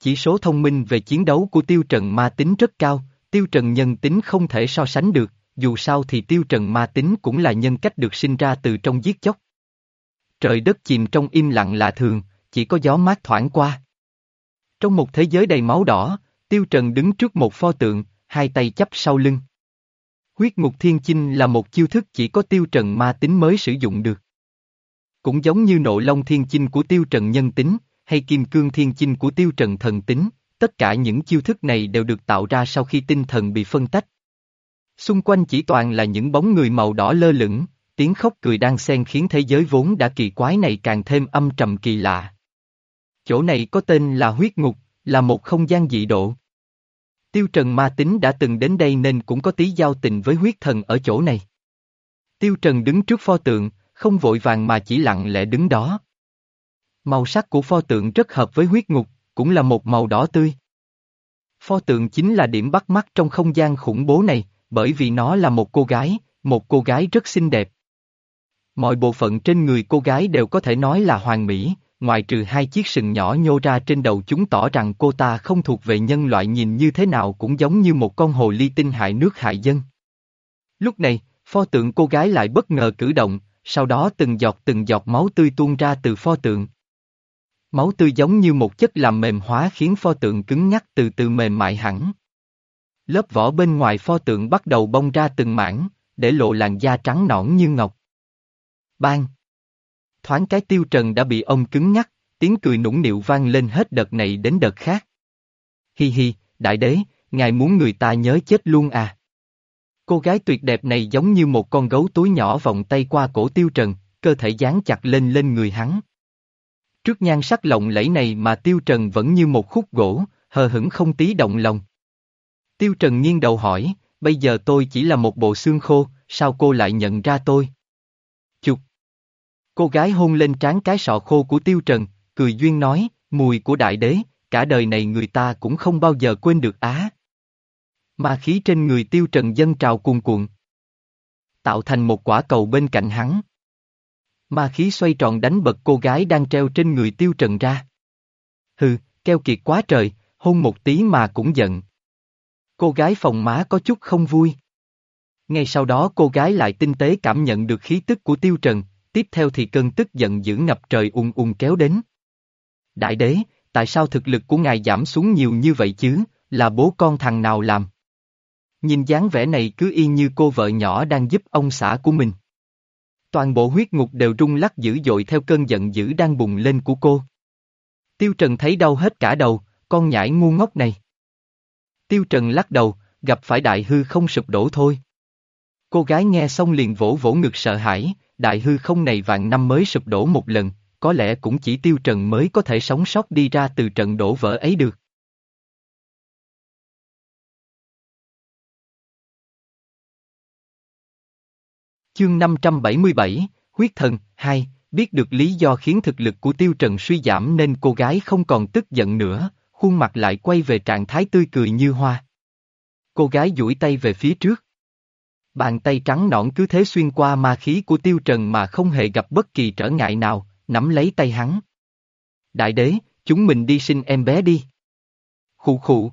Chỉ số thông minh về chiến đấu của Tiêu Trần ma tính rất cao, Tiêu Trần nhân tính không thể so sánh được, dù sao thì Tiêu Trần ma tính cũng là nhân cách được sinh ra từ trong giết chóc. Trời đất chìm trong im lặng lạ thường, chỉ có gió mát thoảng qua. Trong một thế giới đầy máu đỏ, Tiêu Trần đứng trước một pho tượng, hai tay chắp sau lưng. Huyết ngục thiên chinh là một chiêu thức chỉ có Tiêu Trần ma tính mới sử dụng được. Cũng giống như nộ long thiên chinh của Tiêu Trần nhân tính, hay kim cương thiên chinh của Tiêu Trần thần tính, tất cả những chiêu thức này đều được tạo ra sau khi tinh thần bị phân tách. Xung quanh chỉ toàn là những bóng người màu đỏ lơ lửng, tiếng khóc cười đang xen khiến thế giới vốn đã kỳ quái này càng thêm âm trầm kỳ lạ. Chỗ này có tên là huyết ngục, là một không gian dị độ. Tiêu Trần ma tính đã từng đến đây nên cũng có tí giao tình với huyết thần ở chỗ này. Tiêu Trần đứng trước pho tượng, không vội vàng mà chỉ lặng lẽ đứng đó. Màu sắc của pho tượng rất hợp với huyết ngục, cũng là một màu đỏ tươi. Pho tượng chính là điểm bắt mắt trong không gian khủng bố này, bởi vì nó là một cô gái, một cô gái rất xinh đẹp. Mọi bộ phận trên người cô gái đều có thể nói là hoàn mỹ, ngoài trừ hai chiếc sừng nhỏ nhô ra trên đầu chúng tỏ rằng cô ta không thuộc về nhân loại nhìn như thế nào cũng giống như một con hồ ly tinh hại nước hại dân. Lúc này, pho tượng cô gái lại bất ngờ cử động, sau đó từng giọt từng giọt máu tươi tuôn ra từ pho tượng. Máu tươi giống như một chất làm mềm hóa khiến pho tượng cứng nhắc từ từ mềm mại hẳn. Lớp vỏ bên ngoài pho tượng bắt đầu bong ra từng mảng, để lộ làn da trắng nõn như ngọc. Bang! Thoáng cái tiêu trần đã bị ông cứng nhắc, tiếng cười nũng nịu vang lên hết đợt này đến đợt khác. Hi hi, đại đế, ngài muốn người ta nhớ chết luôn à? Cô gái tuyệt đẹp này giống như một con gấu túi nhỏ vòng tay qua cổ tiêu trần, cơ thể dán chặt lên lên người hắn. Trước nhan sắc lộng lẫy này mà tiêu trần vẫn như một khúc gỗ, hờ hững không tí động lòng. Tiêu trần nghiêng đầu hỏi, bây giờ tôi chỉ là một bộ xương khô, sao cô lại nhận ra tôi? Chục. Cô gái hôn lên trán cái sọ khô của tiêu trần, cười duyên nói, mùi của đại đế, cả đời này người ta cũng không bao giờ quên được á. Ma khí trên người tiêu trần dân trào cuồn cuộn. Tạo thành một quả cầu bên cạnh hắn. Ma khí xoay tròn đánh bật cô gái đang treo trên người tiêu trần ra. Hừ, keo kiệt quá trời, hôn một tí mà cũng giận. Cô gái phòng má có chút không vui. Ngay sau đó cô gái lại tinh tế cảm nhận được khí tức của tiêu trần, tiếp theo thì cơn tức giận dữ ngập trời ung ung kéo đến. Đại đế, tại sao thực lực của ngài giảm xuống nhiều như vậy chứ, là bố con thằng nào làm? Nhìn dáng vẻ này cứ y như cô vợ nhỏ đang giúp ông xã của mình. Toàn bộ huyết ngục đều rung lắc dữ dội theo cơn giận dữ đang bùng lên của cô. Tiêu Trần thấy đau hết cả đầu, con nhãi ngu ngốc này. Tiêu Trần lắc đầu, gặp phải đại hư không sụp đổ thôi. Cô gái nghe xong liền vỗ vỗ ngực sợ hãi, đại hư không này vạn năm mới sụp đổ một lần, có lẽ cũng chỉ Tiêu Trần mới có thể sống sót đi ra từ trận đổ vỡ ấy được. Chương 577, Huyết Thần, 2, biết được lý do khiến thực lực của Tiêu Trần suy giảm nên cô gái không còn tức giận nữa, khuôn mặt lại quay về trạng thái tươi cười như hoa. Cô gái duỗi tay về phía trước. Bàn tay trắng nõn cứ thế xuyên qua ma khí của Tiêu Trần mà không hề gặp bất kỳ trở ngại nào, nắm lấy tay hắn. Đại đế, chúng mình đi sinh em bé đi. Khụ khụ.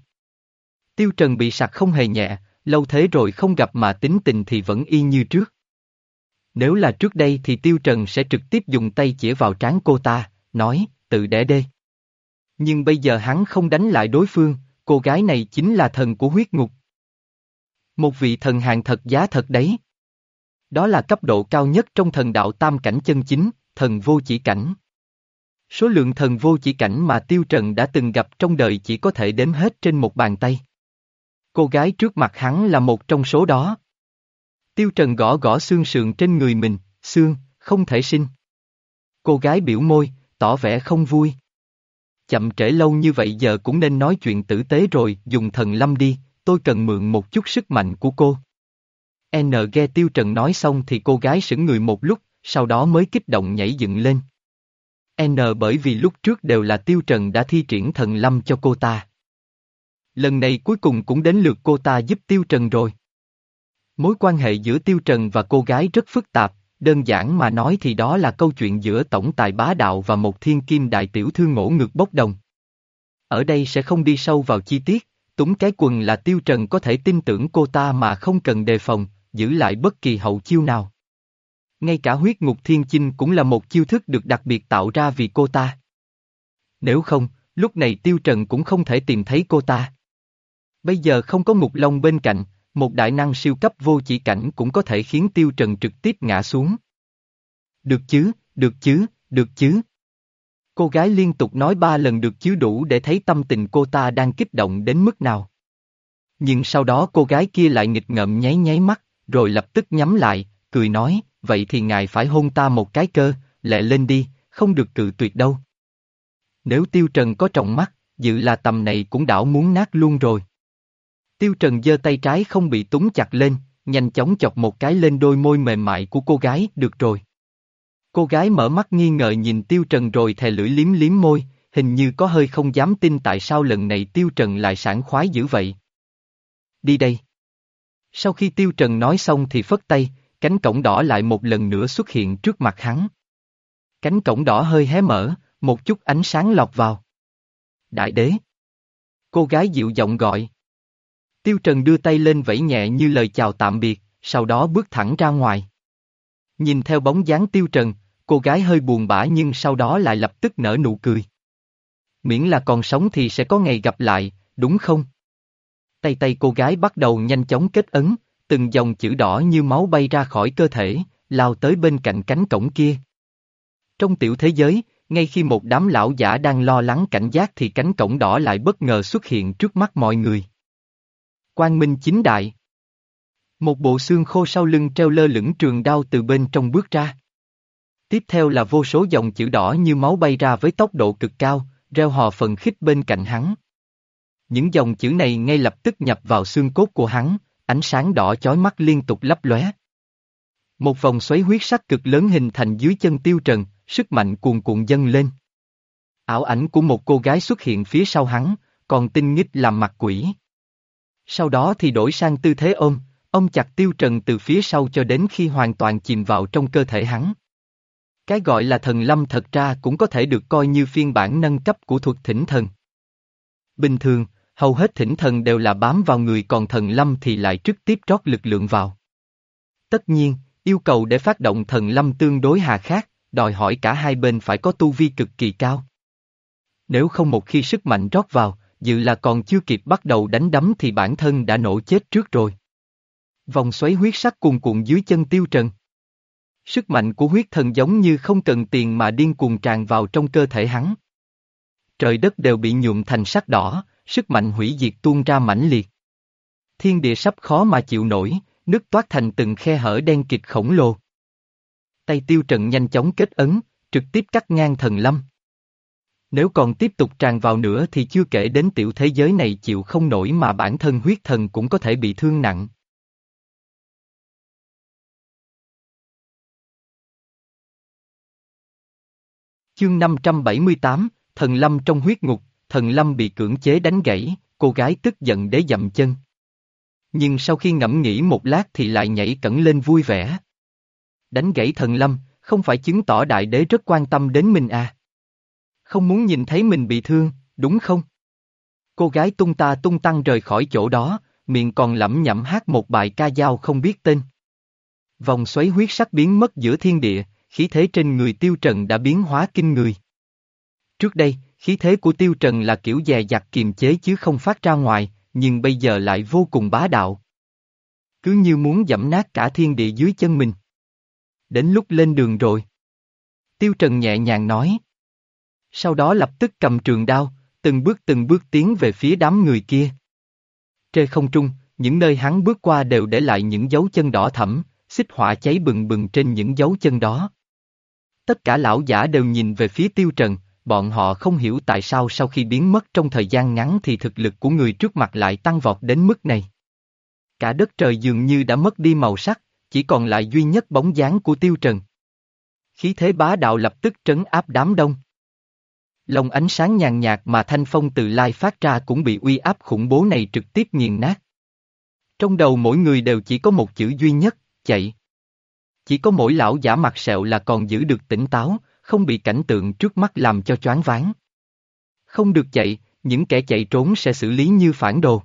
Tiêu Trần bị sặc không hề nhẹ, lâu thế rồi không gặp mà tính tình thì vẫn y như trước. Nếu là trước đây thì Tiêu Trần sẽ trực tiếp dùng tay chỉ vào trán cô ta, nói, tự đẻ đê. Nhưng bây giờ hắn không đánh lại đối phương, cô gái này chính là thần của huyết ngục. Một vị thần hàng thật giá thật đấy. Đó là cấp độ cao nhất trong thần đạo tam cảnh chân chính, thần vô chỉ cảnh. Số lượng thần vô chỉ cảnh mà Tiêu Trần đã từng gặp trong đời chỉ có thể đếm hết trên một bàn tay. Cô gái trước mặt hắn là một trong số đó. Tiêu Trần gõ gõ xương sườn trên người mình, xương, không thể sinh. Cô gái biểu môi, tỏ vẻ không vui. Chậm trễ lâu như vậy giờ cũng nên nói chuyện tử tế rồi, dùng thần lâm đi, tôi cần mượn một chút sức mạnh của cô. N nghe Tiêu Trần nói xong thì cô gái sững người một lúc, sau đó mới kích động nhảy dựng lên. N bởi vì lúc trước đều là Tiêu Trần đã thi triển thần lâm cho cô ta. Lần này cuối cùng cũng đến lượt cô ta giúp Tiêu Trần rồi. Mối quan hệ giữa Tiêu Trần và cô gái rất phức tạp, đơn giản mà nói thì đó là câu chuyện giữa tổng tài bá đạo và một thiên kim đại tiểu thư ngỗ ngược bốc đồng. Ở đây sẽ không đi sâu vào chi tiết, túng cái quần là Tiêu Trần có thể tin tưởng cô ta mà không cần đề phòng, giữ lại bất kỳ hậu chiêu nào. Ngay cả huyết ngục thiên chinh cũng là một chiêu thức được đặc biệt tạo ra vì cô ta. Nếu không, lúc này Tiêu Trần cũng không thể tìm thấy cô ta. Bây giờ không có ngục long bên cạnh, một đại năng siêu cấp vô chỉ cảnh cũng có thể khiến Tiêu Trần trực tiếp ngã xuống. Được chứ, được chứ, được chứ. Cô gái liên tục nói ba lần được chứ đủ để thấy tâm tình cô ta đang kích động đến mức nào. Nhưng sau đó cô gái kia lại nghịch ngợm nháy nháy mắt, rồi lập tức nhắm lại, cười nói, vậy thì ngài phải hôn ta một cái cơ, lẹ lên đi, không được cự tuyệt đâu. Nếu Tiêu Trần có trọng mắt, dự là tầm này cũng đảo muốn nát luôn rồi. Tiêu Trần giơ tay trái không bị túng chặt lên, nhanh chóng chọc một cái lên đôi môi mềm mại của cô gái, được rồi. Cô gái mở mắt nghi ngờ nhìn Tiêu Trần rồi thè lưỡi liếm liếm môi, hình như có hơi không dám tin tại sao lần này Tiêu Trần lại sảng khoái dữ vậy. Đi đây. Sau khi Tiêu Trần nói xong thì phất tay, cánh cổng đỏ lại một lần nữa xuất hiện trước mặt hắn. Cánh cổng đỏ hơi hé mở, một chút ánh sáng lọt vào. Đại đế. Cô gái dịu giọng gọi. Tiêu Trần đưa tay lên vẫy nhẹ như lời chào tạm biệt, sau đó bước thẳng ra ngoài. Nhìn theo bóng dáng Tiêu Trần, cô gái hơi buồn bã nhưng sau đó lại lập tức nở nụ cười. Miễn là còn sống thì sẽ có ngày gặp lại, đúng không? Tay tay cô gái bắt đầu nhanh chóng kết ấn, từng dòng chữ đỏ như máu bay ra khỏi cơ thể, lao tới bên cạnh cánh cổng kia. Trong tiểu thế giới, ngay khi một đám lão giả đang lo lắng cảnh giác thì cánh cổng đỏ lại bất ngờ xuất hiện trước mắt mọi người. Quang Minh chính đại. Một bộ xương khô sau lưng treo lơ lửng trường đao từ bên trong bước ra. Tiếp theo là vô số dòng chữ đỏ như máu bay ra với tốc độ cực cao, reo hò phần khích bên cạnh hắn. Những dòng chữ này ngay lập tức nhập vào xương cốt của hắn, ánh sáng đỏ chói mắt liên tục lấp lóe. Một vòng xoáy huyết sắc cực lớn hình thành dưới chân tiêu trần, sức mạnh cuồn cuộn dâng lên. Ảo ảnh của một cô gái xuất hiện phía sau hắn, còn tinh nghích làm mặt quỷ. Sau đó thì đổi sang tư thế ôm, ông chặt tiêu trần từ phía sau cho đến khi hoàn toàn chìm vào trong cơ thể hắn. Cái gọi là thần lâm thật ra cũng có thể được coi như phiên bản nâng cấp của thuật thỉnh thần. Bình thường, hầu hết thỉnh thần đều là bám vào người còn thần lâm thì lại trực tiếp rót lực lượng vào. Tất nhiên, yêu cầu để phát động thần lâm tương đối hà khắc, đòi hỏi cả hai bên phải có tu vi cực kỳ cao. Nếu không một khi sức mạnh rót vào, dự là còn chưa kịp bắt đầu đánh đấm thì bản thân đã nổ chết trước rồi. Vòng xoáy huyết sắc cuồn cuộn dưới chân tiêu trần. Sức mạnh của huyết thần giống như không cần tiền mà điên cuồng tràn vào trong cơ thể hắn. Trời đất đều bị nhuộm thành sắc đỏ, sức mạnh hủy diệt tuôn ra mãnh liệt. Thiên địa sắp khó mà chịu nổi, nước toát thành từng khe hở đen kịch khổng lồ. Tay tiêu trần nhanh chóng kết ấn, trực tiếp cắt ngang thần lâm. Nếu còn tiếp tục tràn vào nữa thì chưa kể đến tiểu thế giới này chịu không nổi mà bản thân huyết thần cũng có thể bị thương nặng. Chương 578, Thần Lâm trong huyết ngục, Thần Lâm bị cưỡng chế đánh gãy, cô gái tức giận để dậm chân. Nhưng sau khi ngẫm nghĩ một lát thì lại nhảy cẩn lên vui vẻ. Đánh gãy Thần Lâm, không phải chứng tỏ đại đế rất quan tâm đến mình à. Không muốn nhìn thấy mình bị thương, đúng không? Cô gái tung ta tung tăng rời khỏi chỗ đó, miệng còn lẩm nhẩm hát một bài ca dao không biết tên. Vòng xoáy huyết sắc biến mất giữa thiên địa, khí thế trên người tiêu trần đã biến hóa kinh người. Trước đây, khí thế của tiêu trần là kiểu dè dặt kiềm chế chứ không phát ra ngoài, nhưng bây giờ lại vô cùng bá đạo. Cứ như muốn dẫm nát cả thiên địa dưới chân mình. Đến lúc lên đường rồi. Tiêu trần nhẹ nhàng nói. Sau đó lập tức cầm trường đao, từng bước từng bước tiến về phía đám người kia. Trên không trung, những nơi hắn bước qua đều để lại những dấu chân đỏ thẫm, xích hỏa cháy bừng bừng trên những dấu chân đó. Tất cả lão giả đều nhìn về phía tiêu trần, bọn họ không hiểu tại sao sau khi biến mất trong thời gian ngắn thì thực lực của người trước mặt lại tăng vọt đến mức này. Cả đất trời dường như đã mất đi màu sắc, chỉ còn lại duy nhất bóng dáng của tiêu trần. Khí thế bá đạo lập tức trấn áp đám đông. Lòng ánh sáng nhàn nhạt mà thanh phong từ lai phát ra cũng bị uy áp khủng bố này trực tiếp nghiền nát. Trong đầu mỗi người đều chỉ có một chữ duy nhất, chạy. Chỉ có mỗi lão giả mặt sẹo là còn giữ được tỉnh táo, không bị cảnh tượng trước mắt làm cho choáng váng. Không được chạy, những kẻ chạy trốn sẽ xử lý như phản đồ.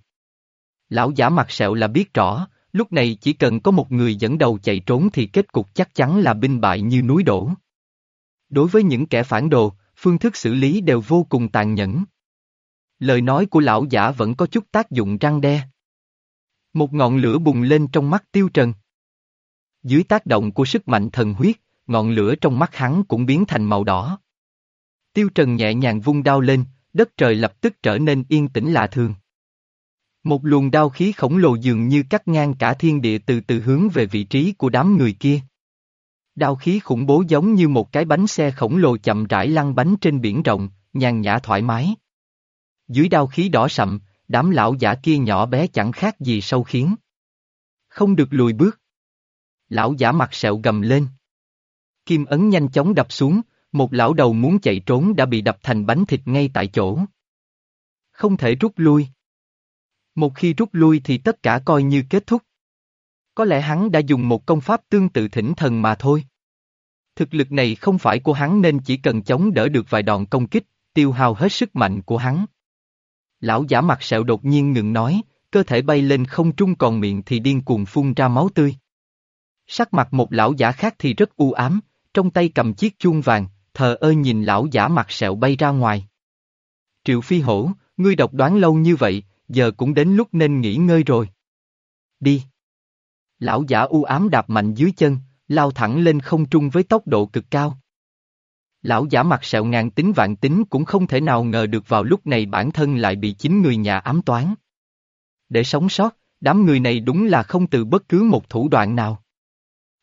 Lão giả mặt sẹo là biết rõ, lúc này chỉ cần có một người dẫn đầu chạy trốn thì kết cục chắc chắn là binh bại như núi đổ. Đối với những kẻ phản đồ, phương thức xử lý đều vô cùng tàn nhẫn. Lời nói của lão giả vẫn có chút tác dụng răng đe. Một ngọn lửa bùng lên trong mắt tiêu trần. Dưới tác động của sức mạnh thần huyết, ngọn lửa trong mắt hắn cũng biến thành màu đỏ. Tiêu Trần nhẹ nhàng vung đao lên, đất trời lập tức trở nên yên tĩnh lạ thường. Một luồng đao khí khổng lồ dường như cắt ngang cả thiên địa từ từ hướng về vị trí của đám người kia. Đao khí khủng bố giống như một cái bánh xe khổng lồ chậm rãi lăn bánh trên biển rộng, nhàn nhã thoải mái. Dưới đao khí đỏ sậm, đám lão giả kia nhỏ bé chẳng khác gì sâu khiến. Không được lùi bước. Lão giả mặt sẹo gầm lên. Kim ấn nhanh chóng đập xuống, một lão đầu muốn chạy trốn đã bị đập thành bánh thịt ngay tại chỗ. Không thể rút lui. Một khi rút lui thì tất cả coi như kết thúc. Có lẽ hắn đã dùng một công pháp tương tự thỉnh thần mà thôi. Thực lực này không phải của hắn nên chỉ cần chống đỡ được vài đòn công kích, tiêu hao hết sức mạnh của hắn. Lão giả mặt sẹo đột nhiên ngừng nói, cơ thể bay lên không trung còn miệng thì điên cuồng phun ra máu tươi. Sắc mặt một lão giả khác thì rất u ám, trong tay cầm chiếc chuông vàng, thờ ơ nhìn lão giả mặt sẹo bay ra ngoài. Triệu Phi Hổ, ngươi độc đoán lâu như vậy, giờ cũng đến lúc nên nghỉ ngơi rồi. Đi. Lão giả u ám đạp mạnh dưới chân, lao thẳng lên không trung với tốc độ cực cao. Lão giả mặt sẹo ngàn tính vạn tính cũng không thể nào ngờ được vào lúc này bản thân lại bị chính người nhà ám toán. Để sống sót, đám người này đúng là không từ bất cứ một thủ đoạn nào.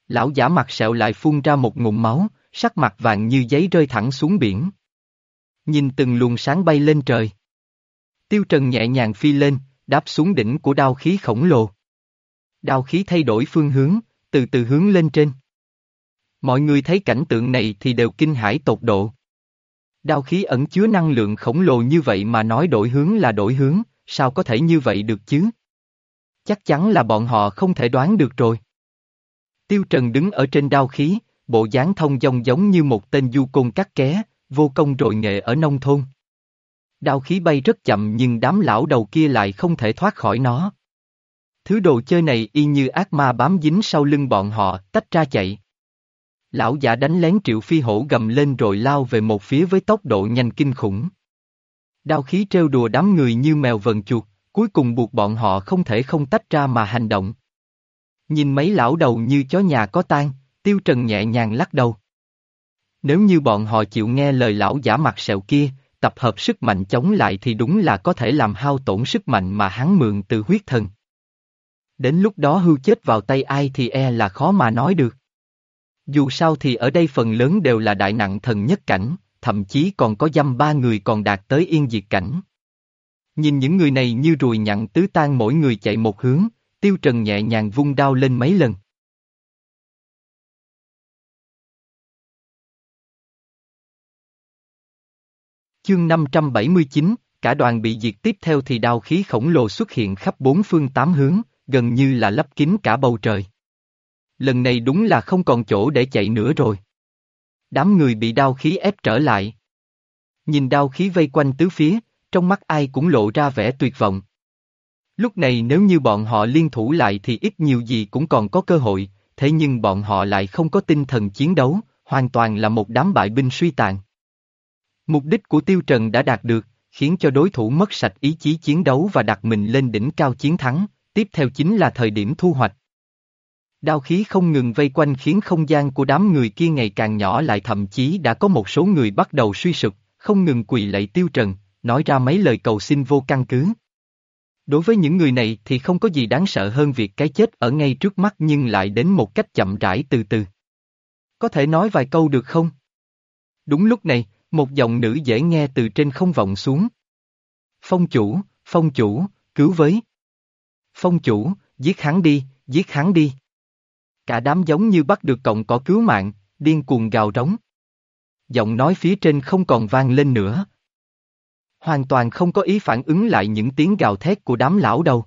Lão giả mặt sẹo lại phun ra một ngụm máu, sắc mặt vàng như giấy rơi thẳng xuống biển. Nhìn từng luồng sáng bay lên trời. Tiêu Trần nhẹ nhàng phi lên, đáp xuống đỉnh của đao khí khổng lồ. Đao khí thay đổi phương hướng, từ từ hướng lên trên. Mọi người thấy cảnh tượng này thì đều kinh hãi tột độ. Đao khí ẩn chứa năng lượng khổng lồ như vậy mà nói đổi hướng là đổi hướng, sao có thể như vậy được chứ? Chắc chắn là bọn họ không thể đoán được rồi. Tiêu Trần đứng ở trên đao khí, bộ dáng thông dong giống như một tên du côn cắt ké, vô công rội nghệ ở nông thôn. Đao khí bay rất chậm nhưng đám lão đầu kia lại không thể thoát khỏi nó. Thứ đồ chơi này y như ác ma bám dính sau lưng bọn họ, tách ra chạy. Lão giả đánh lén triệu phi hổ gầm lên rồi lao về một phía với tốc độ nhanh kinh khủng. Đao khí trêu đùa đám người như mèo vần chuột, cuối cùng buộc bọn họ không thể không tách ra mà hành động. Nhìn mấy lão đầu như chó nhà có tan, Tiêu Trần nhẹ nhàng lắc đầu. Nếu như bọn họ chịu nghe lời lão giả mặt sẹo kia, tập hợp sức mạnh chống lại thì đúng là có thể làm hao tổn sức mạnh mà hắn mượn từ huyết thần. Đến lúc đó hưu chết vào tay ai thì e là khó mà nói được. Dù sao thì ở đây phần lớn đều là đại nặng thần nhất cảnh, thậm chí còn có dăm ba người còn đạt tới yên diệt cảnh. Nhìn những người này như ruồi nhặn tứ tan mỗi người chạy một hướng, tiêu trần nhẹ nhàng vung đao lên mấy lần. Chương 579, cả đoàn bị diệt tiếp theo thì đao khí khổng lồ xuất hiện khắp bốn phương tám hướng, gần như là lấp kín cả bầu trời. Lần này đúng là không còn chỗ để chạy nữa rồi. Đám người bị đao khí ép trở lại. Nhìn đao khí vây quanh tứ phía, trong mắt ai cũng lộ ra vẻ tuyệt vọng. Lúc này nếu như bọn họ liên thủ lại thì ít nhiều gì cũng còn có cơ hội, thế nhưng bọn họ lại không có tinh thần chiến đấu, hoàn toàn là một đám bại binh suy tàn. Mục đích của Tiêu Trần đã đạt được, khiến cho đối thủ mất sạch ý chí chiến đấu và đặt mình lên đỉnh cao chiến thắng, tiếp theo chính là thời điểm thu hoạch. Đao khí không ngừng vây quanh khiến không gian của đám người kia ngày càng nhỏ lại thậm chí đã có một số người bắt đầu suy sụp, không ngừng quỳ lạy Tiêu Trần, nói ra mấy lời cầu xin vô căn cứ. Đối với những người này thì không có gì đáng sợ hơn việc cái chết ở ngay trước mắt nhưng lại đến một cách chậm rãi từ từ. Có thể nói vài câu được không? Đúng lúc này, một giọng nữ dễ nghe từ trên không vọng xuống. Phong chủ, phong chủ, cứu với. Phong chủ, giết hắn đi, giết hắn đi. Cả đám giống như bắt được cọng cỏ cứu mạng, điên cuồng gào rống. Giọng nói phía trên không còn vang lên nữa. Hoàn toàn không có ý phản ứng lại những tiếng gào thét của đám lão đầu.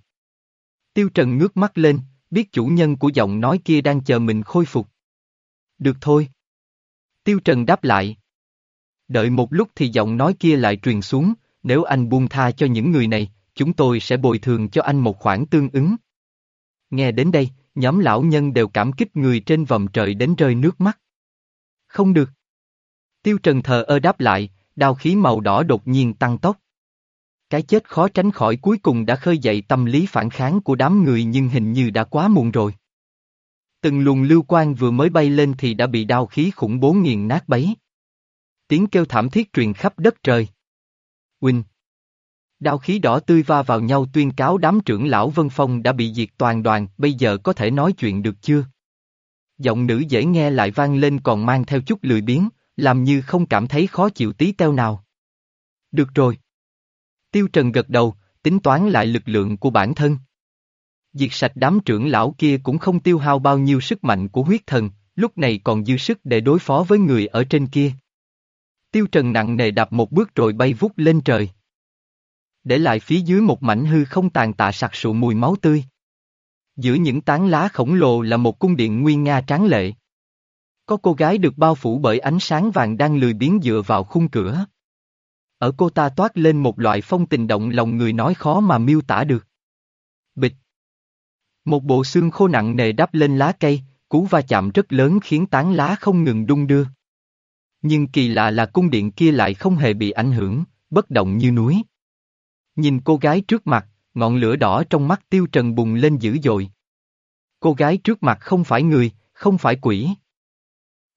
Tiêu Trần ngước mắt lên, biết chủ nhân của giọng nói kia đang chờ mình khôi phục. Được thôi. Tiêu Trần đáp lại. Đợi một lúc thì giọng nói kia lại truyền xuống, nếu anh buông tha cho những người này, chúng tôi sẽ bồi thường cho anh một khoản tương ứng. Nghe đến đây, nhóm lão nhân đều cảm kích người trên vòng trời đến rơi nước mắt. Không được. Tiêu Trần thờ ơ đáp lại, đao khí màu đỏ đột nhiên tăng tốc. Cái chết khó tránh khỏi cuối cùng đã khơi dậy tâm lý phản kháng của đám người nhưng hình như đã quá muộn rồi. Từng luồng lưu quang vừa mới bay lên thì đã bị đao khí khủng bố nghiền nát bấy. Tiếng kêu thảm thiết truyền khắp đất trời. Huynh! Đao khí đỏ tươi va vào nhau tuyên cáo đám trưởng lão Vân Phong đã bị diệt toàn đoàn, bây giờ có thể nói chuyện được chưa? Giọng nữ dễ nghe lại vang lên còn mang theo chút lười biếng, làm như không cảm thấy khó chịu tí teo nào. Được rồi. Tiêu Trần gật đầu, tính toán lại lực lượng của bản thân. Diệt sạch đám trưởng lão kia cũng không tiêu hao bao nhiêu sức mạnh của huyết thần, lúc này còn dư sức để đối phó với người ở trên kia. Tiêu Trần nặng nề đạp một bước rồi bay vút lên trời. Để lại phía dưới một mảnh hư không tàn tạ sặc sụ mùi máu tươi. Giữa những tán lá khổng lồ là một cung điện nguy nga tráng lệ. Có cô gái được bao phủ bởi ánh sáng vàng đang lười biến dựa vào khung cửa. Ở cô ta toát lên một loại phong tình động lòng người nói khó mà miêu tả được. Bịch. Một bộ xương khô nặng nề đắp lên lá cây, cú va chạm rất lớn khiến tán lá không ngừng đung đưa. Nhưng kỳ lạ là cung điện kia lại không hề bị ảnh hưởng, bất động như núi. Nhìn cô gái trước mặt, ngọn lửa đỏ trong mắt tiêu trần bùng lên dữ dội. Cô gái trước mặt không phải người, không phải quỷ.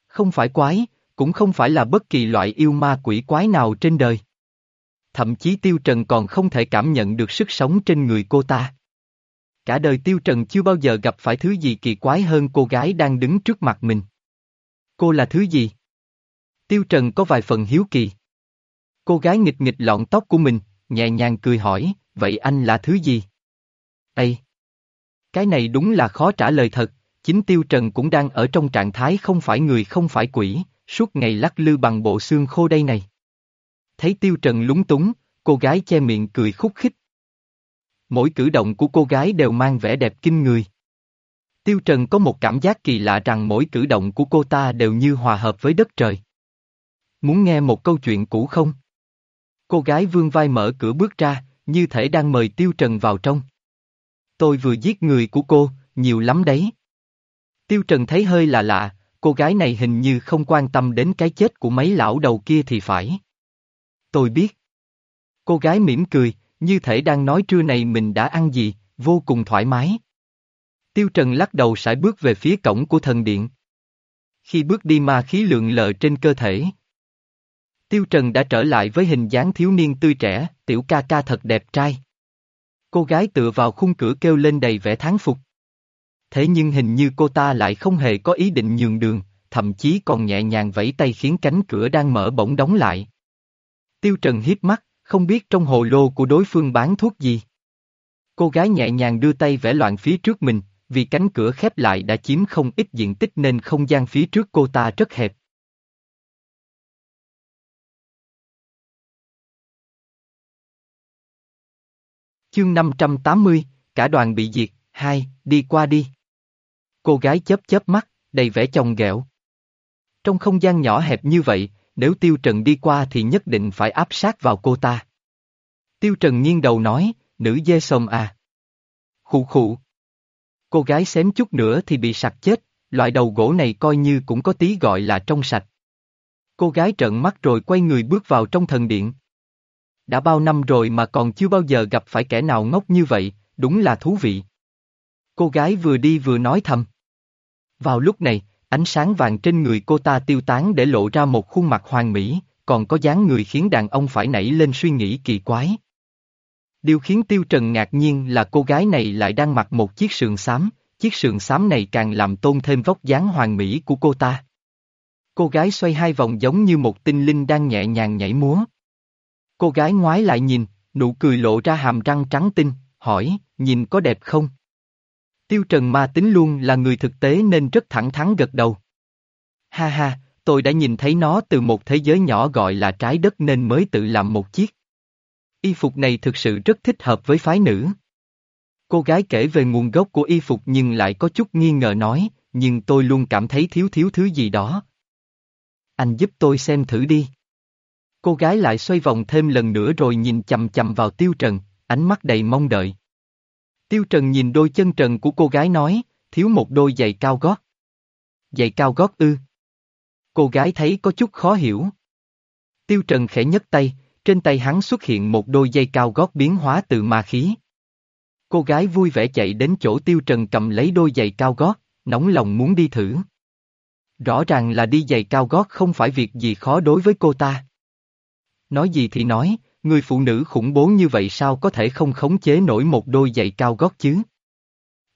Không phải quái, cũng không phải là bất kỳ loại yêu ma quỷ quái nào trên đời. Thậm chí Tiêu Trần còn không thể cảm nhận được sức sống trên người cô ta. Cả đời Tiêu Trần chưa bao giờ gặp phải thứ gì kỳ quái hơn cô gái đang đứng trước mặt mình. Cô là thứ gì? Tiêu Trần có vài phần hiếu kỳ. Cô gái nghịch nghịch lọn tóc của mình, nhẹ nhàng cười hỏi, vậy anh là thứ gì? Ây! Cái này đúng là khó trả lời thật, chính Tiêu Trần cũng đang ở trong trạng thái không phải người không phải quỷ, suốt ngày lắc lư bằng bộ xương khô đây này. Thấy Tiêu Trần lúng túng, cô gái che miệng cười khúc khích. Mỗi cử động của cô gái đều mang vẻ đẹp kinh người. Tiêu Trần có một cảm giác kỳ lạ rằng mỗi cử động của cô ta đều như hòa hợp với đất trời. Muốn nghe một câu chuyện cũ không? Cô gái vương vai mở cửa bước ra, như thể đang mời Tiêu Trần vào trong. Tôi vừa giết người của cô, nhiều lắm đấy. Tiêu Trần thấy hơi là lạ, cô gái này hình như không quan tâm đến cái chết của mấy lão đầu kia thì phải. Tôi biết. Cô gái mỉm cười, như thể đang nói trưa này mình đã ăn gì, vô cùng thoải mái. Tiêu Trần lắc đầu sải bước về phía cổng của thần điện. Khi bước đi ma khí lượng lờ trên cơ thể. Tiêu Trần đã trở lại với hình dáng thiếu niên tươi trẻ, tiểu ca ca thật đẹp trai. Cô gái tựa vào khung cửa kêu lên đầy vẻ tháng phục. Thế nhưng hình như cô ta lại không hề có ý định nhường đường, thậm chí còn nhẹ nhàng vẫy tay khiến cánh cửa đang mở bỗng đóng lại. Tiêu Trần hiếp mắt, không biết trong hồ lô của đối phương bán thuốc gì. Cô gái nhẹ nhàng đưa tay vẽ loạn phía trước mình, vì cánh cửa khép lại đã chiếm không ít diện tích nên không gian phía trước cô ta rất hẹp. Chương 580, cả đoàn bị diệt, hai, đi qua đi. Cô gái chớp chớp mắt, đầy vẻ chồng ghẹo. Trong không gian nhỏ hẹp như vậy, nếu Tiêu Trần đi qua thì nhất định phải áp sát vào cô ta. Tiêu Trần nghiêng đầu nói, nữ dê sông à. Khụ khụ. Cô gái xém chút nữa thì bị sặc chết, loại đầu gỗ này coi như cũng có tí gọi là trong sạch. Cô gái trợn mắt rồi quay người bước vào trong thần điện. Đã bao năm rồi mà còn chưa bao giờ gặp phải kẻ nào ngốc như vậy, đúng là thú vị. Cô gái vừa đi vừa nói thầm. Vào lúc này, ánh sáng vàng trên người cô ta tiêu tán để lộ ra một khuôn mặt hoàn mỹ, còn có dáng người khiến đàn ông phải nảy lên suy nghĩ kỳ quái. Điều khiến Tiêu Trần ngạc nhiên là cô gái này lại đang mặc một chiếc sườn xám, chiếc sườn xám này càng làm tôn thêm vóc dáng hoàn mỹ của cô ta. Cô gái xoay hai vòng giống như một tinh linh đang nhẹ nhàng nhảy múa. Cô gái ngoái lại nhìn, nụ cười lộ ra hàm răng trắng tinh, hỏi, nhìn có đẹp không? Tiêu Trần ma tính luôn là người thực tế nên rất thẳng thắn gật đầu. Ha ha, tôi đã nhìn thấy nó từ một thế giới nhỏ gọi là trái đất nên mới tự làm một chiếc. Y phục này thực sự rất thích hợp với phái nữ. Cô gái kể về nguồn gốc của y phục nhưng lại có chút nghi ngờ nói, nhưng tôi luôn cảm thấy thiếu thiếu thứ gì đó. Anh giúp tôi xem thử đi. Cô gái lại xoay vòng thêm lần nữa rồi nhìn chầm chầm vào Tiêu Trần, ánh mắt đầy mong đợi. Tiêu Trần nhìn đôi chân trần của cô gái nói, thiếu một đôi giày cao gót. Giày cao gót ư. Cô gái thấy có chút khó hiểu. Tiêu Trần khẽ nhấc tay, trên tay hắn xuất hiện một đôi giày cao gót biến hóa từ ma khí. Cô gái vui vẻ chạy đến chỗ Tiêu Trần cầm lấy đôi giày cao gót, nóng lòng muốn đi thử. Rõ ràng là đi giày cao gót không phải việc gì khó đối với cô ta. Nói gì thì nói, người phụ nữ khủng bố như vậy sao có thể không khống chế nổi một đôi giày cao gót chứ?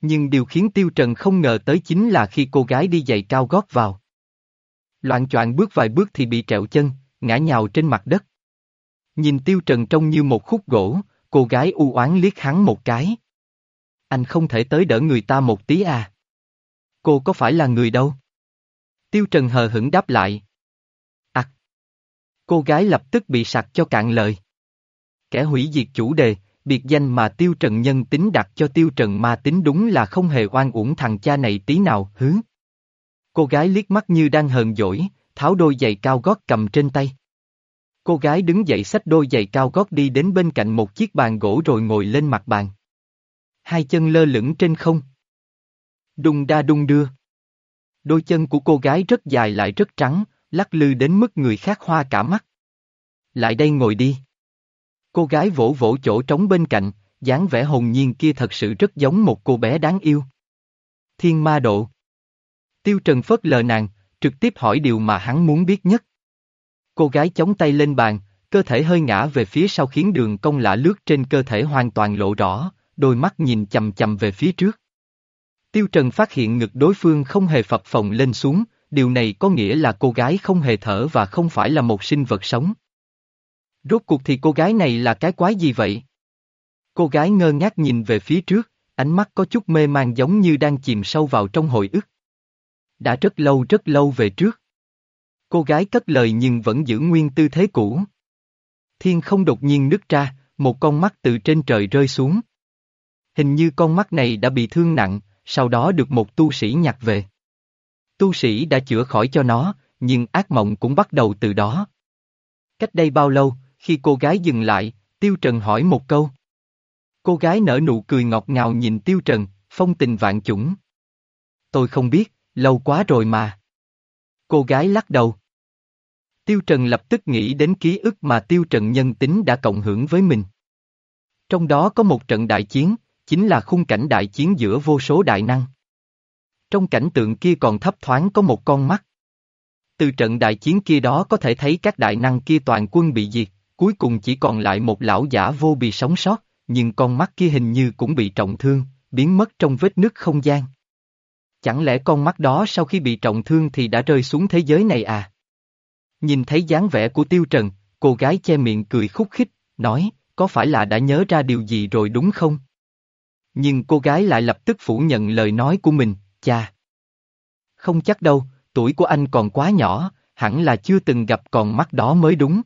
Nhưng điều khiến Tiêu Trần không ngờ tới chính là khi cô gái đi giày cao gót vào. Loạn choạng bước vài bước thì bị trẹo chân, ngã nhào trên mặt đất. Nhìn Tiêu Trần trông như một khúc gỗ, cô gái u oán liếc hắn một cái. Anh không thể tới đỡ người ta một tí à? Cô có phải là người đâu? Tiêu Trần hờ hững đáp lại. Cô gái lập tức bị sặc cho cạn lời. Kẻ hủy diệt chủ đề, biệt danh mà Tiêu Trần nhân tính đặt cho Tiêu Trần ma tính đúng là không hề oan uổng thằng cha này tí nào, hứ. Cô gái liếc mắt như đang hờn dỗi, tháo đôi giày cao gót cầm trên tay. Cô gái đứng dậy xách đôi giày cao gót đi đến bên cạnh một chiếc bàn gỗ rồi ngồi lên mặt bàn. Hai chân lơ lửng trên không. Đung đa đung đưa. Đôi chân của cô gái rất dài lại rất trắng, lắc lư đến mức người khác hoa cả mắt. Lại đây ngồi đi. Cô gái vỗ vỗ chỗ trống bên cạnh, dáng vẻ hồn nhiên kia thật sự rất giống một cô bé đáng yêu. Thiên ma độ. Tiêu Trần phớt lờ nàng, trực tiếp hỏi điều mà hắn muốn biết nhất. Cô gái chống tay lên bàn, cơ thể hơi ngã về phía sau khiến đường cong lạ lướt trên cơ thể hoàn toàn lộ rõ, đôi mắt nhìn chầm chầm về phía trước. Tiêu Trần phát hiện ngực đối phương không hề phập phồng lên xuống, điều này có nghĩa là cô gái không hề thở và không phải là một sinh vật sống. Rốt cuộc thì cô gái này là cái quái gì vậy? Cô gái ngơ ngác nhìn về phía trước, ánh mắt có chút mê man giống như đang chìm sâu vào trong hồi ức. Đã rất lâu rất lâu về trước. Cô gái cất lời nhưng vẫn giữ nguyên tư thế cũ. Thiên không đột nhiên nứt ra, một con mắt từ trên trời rơi xuống. Hình như con mắt này đã bị thương nặng, sau đó được một tu sĩ nhặt về. Tu sĩ đã chữa khỏi cho nó, nhưng ác mộng cũng bắt đầu từ đó. Cách đây bao lâu, khi cô gái dừng lại, Tiêu Trần hỏi một câu. Cô gái nở nụ cười ngọt ngào nhìn Tiêu Trần, phong tình vạn chủng. Tôi không biết, lâu quá rồi mà. Cô gái lắc đầu. Tiêu Trần lập tức nghĩ đến ký ức mà Tiêu Trần nhân tính đã cộng hưởng với mình. Trong đó có một trận đại chiến, chính là khung cảnh đại chiến giữa vô số đại năng. Trong cảnh tượng kia còn thấp thoáng có một con mắt, Từ trận đại chiến kia đó có thể thấy các đại năng kia toàn quân bị diệt, cuối cùng chỉ còn lại một lão giả vô bị sống sót, nhưng con mắt kia hình như cũng bị trọng thương, biến mất trong vết nứt không gian. Chẳng lẽ con mắt đó sau khi bị trọng thương thì đã rơi xuống thế giới này à? Nhìn thấy dáng vẻ của Tiêu Trần, cô gái che miệng cười khúc khích, nói, có phải là đã nhớ ra điều gì rồi đúng không? Nhưng cô gái lại lập tức phủ nhận lời nói của mình, cha. Không chắc đâu, tuổi của anh còn quá nhỏ, hẳn là chưa từng gặp con mắt đó mới đúng.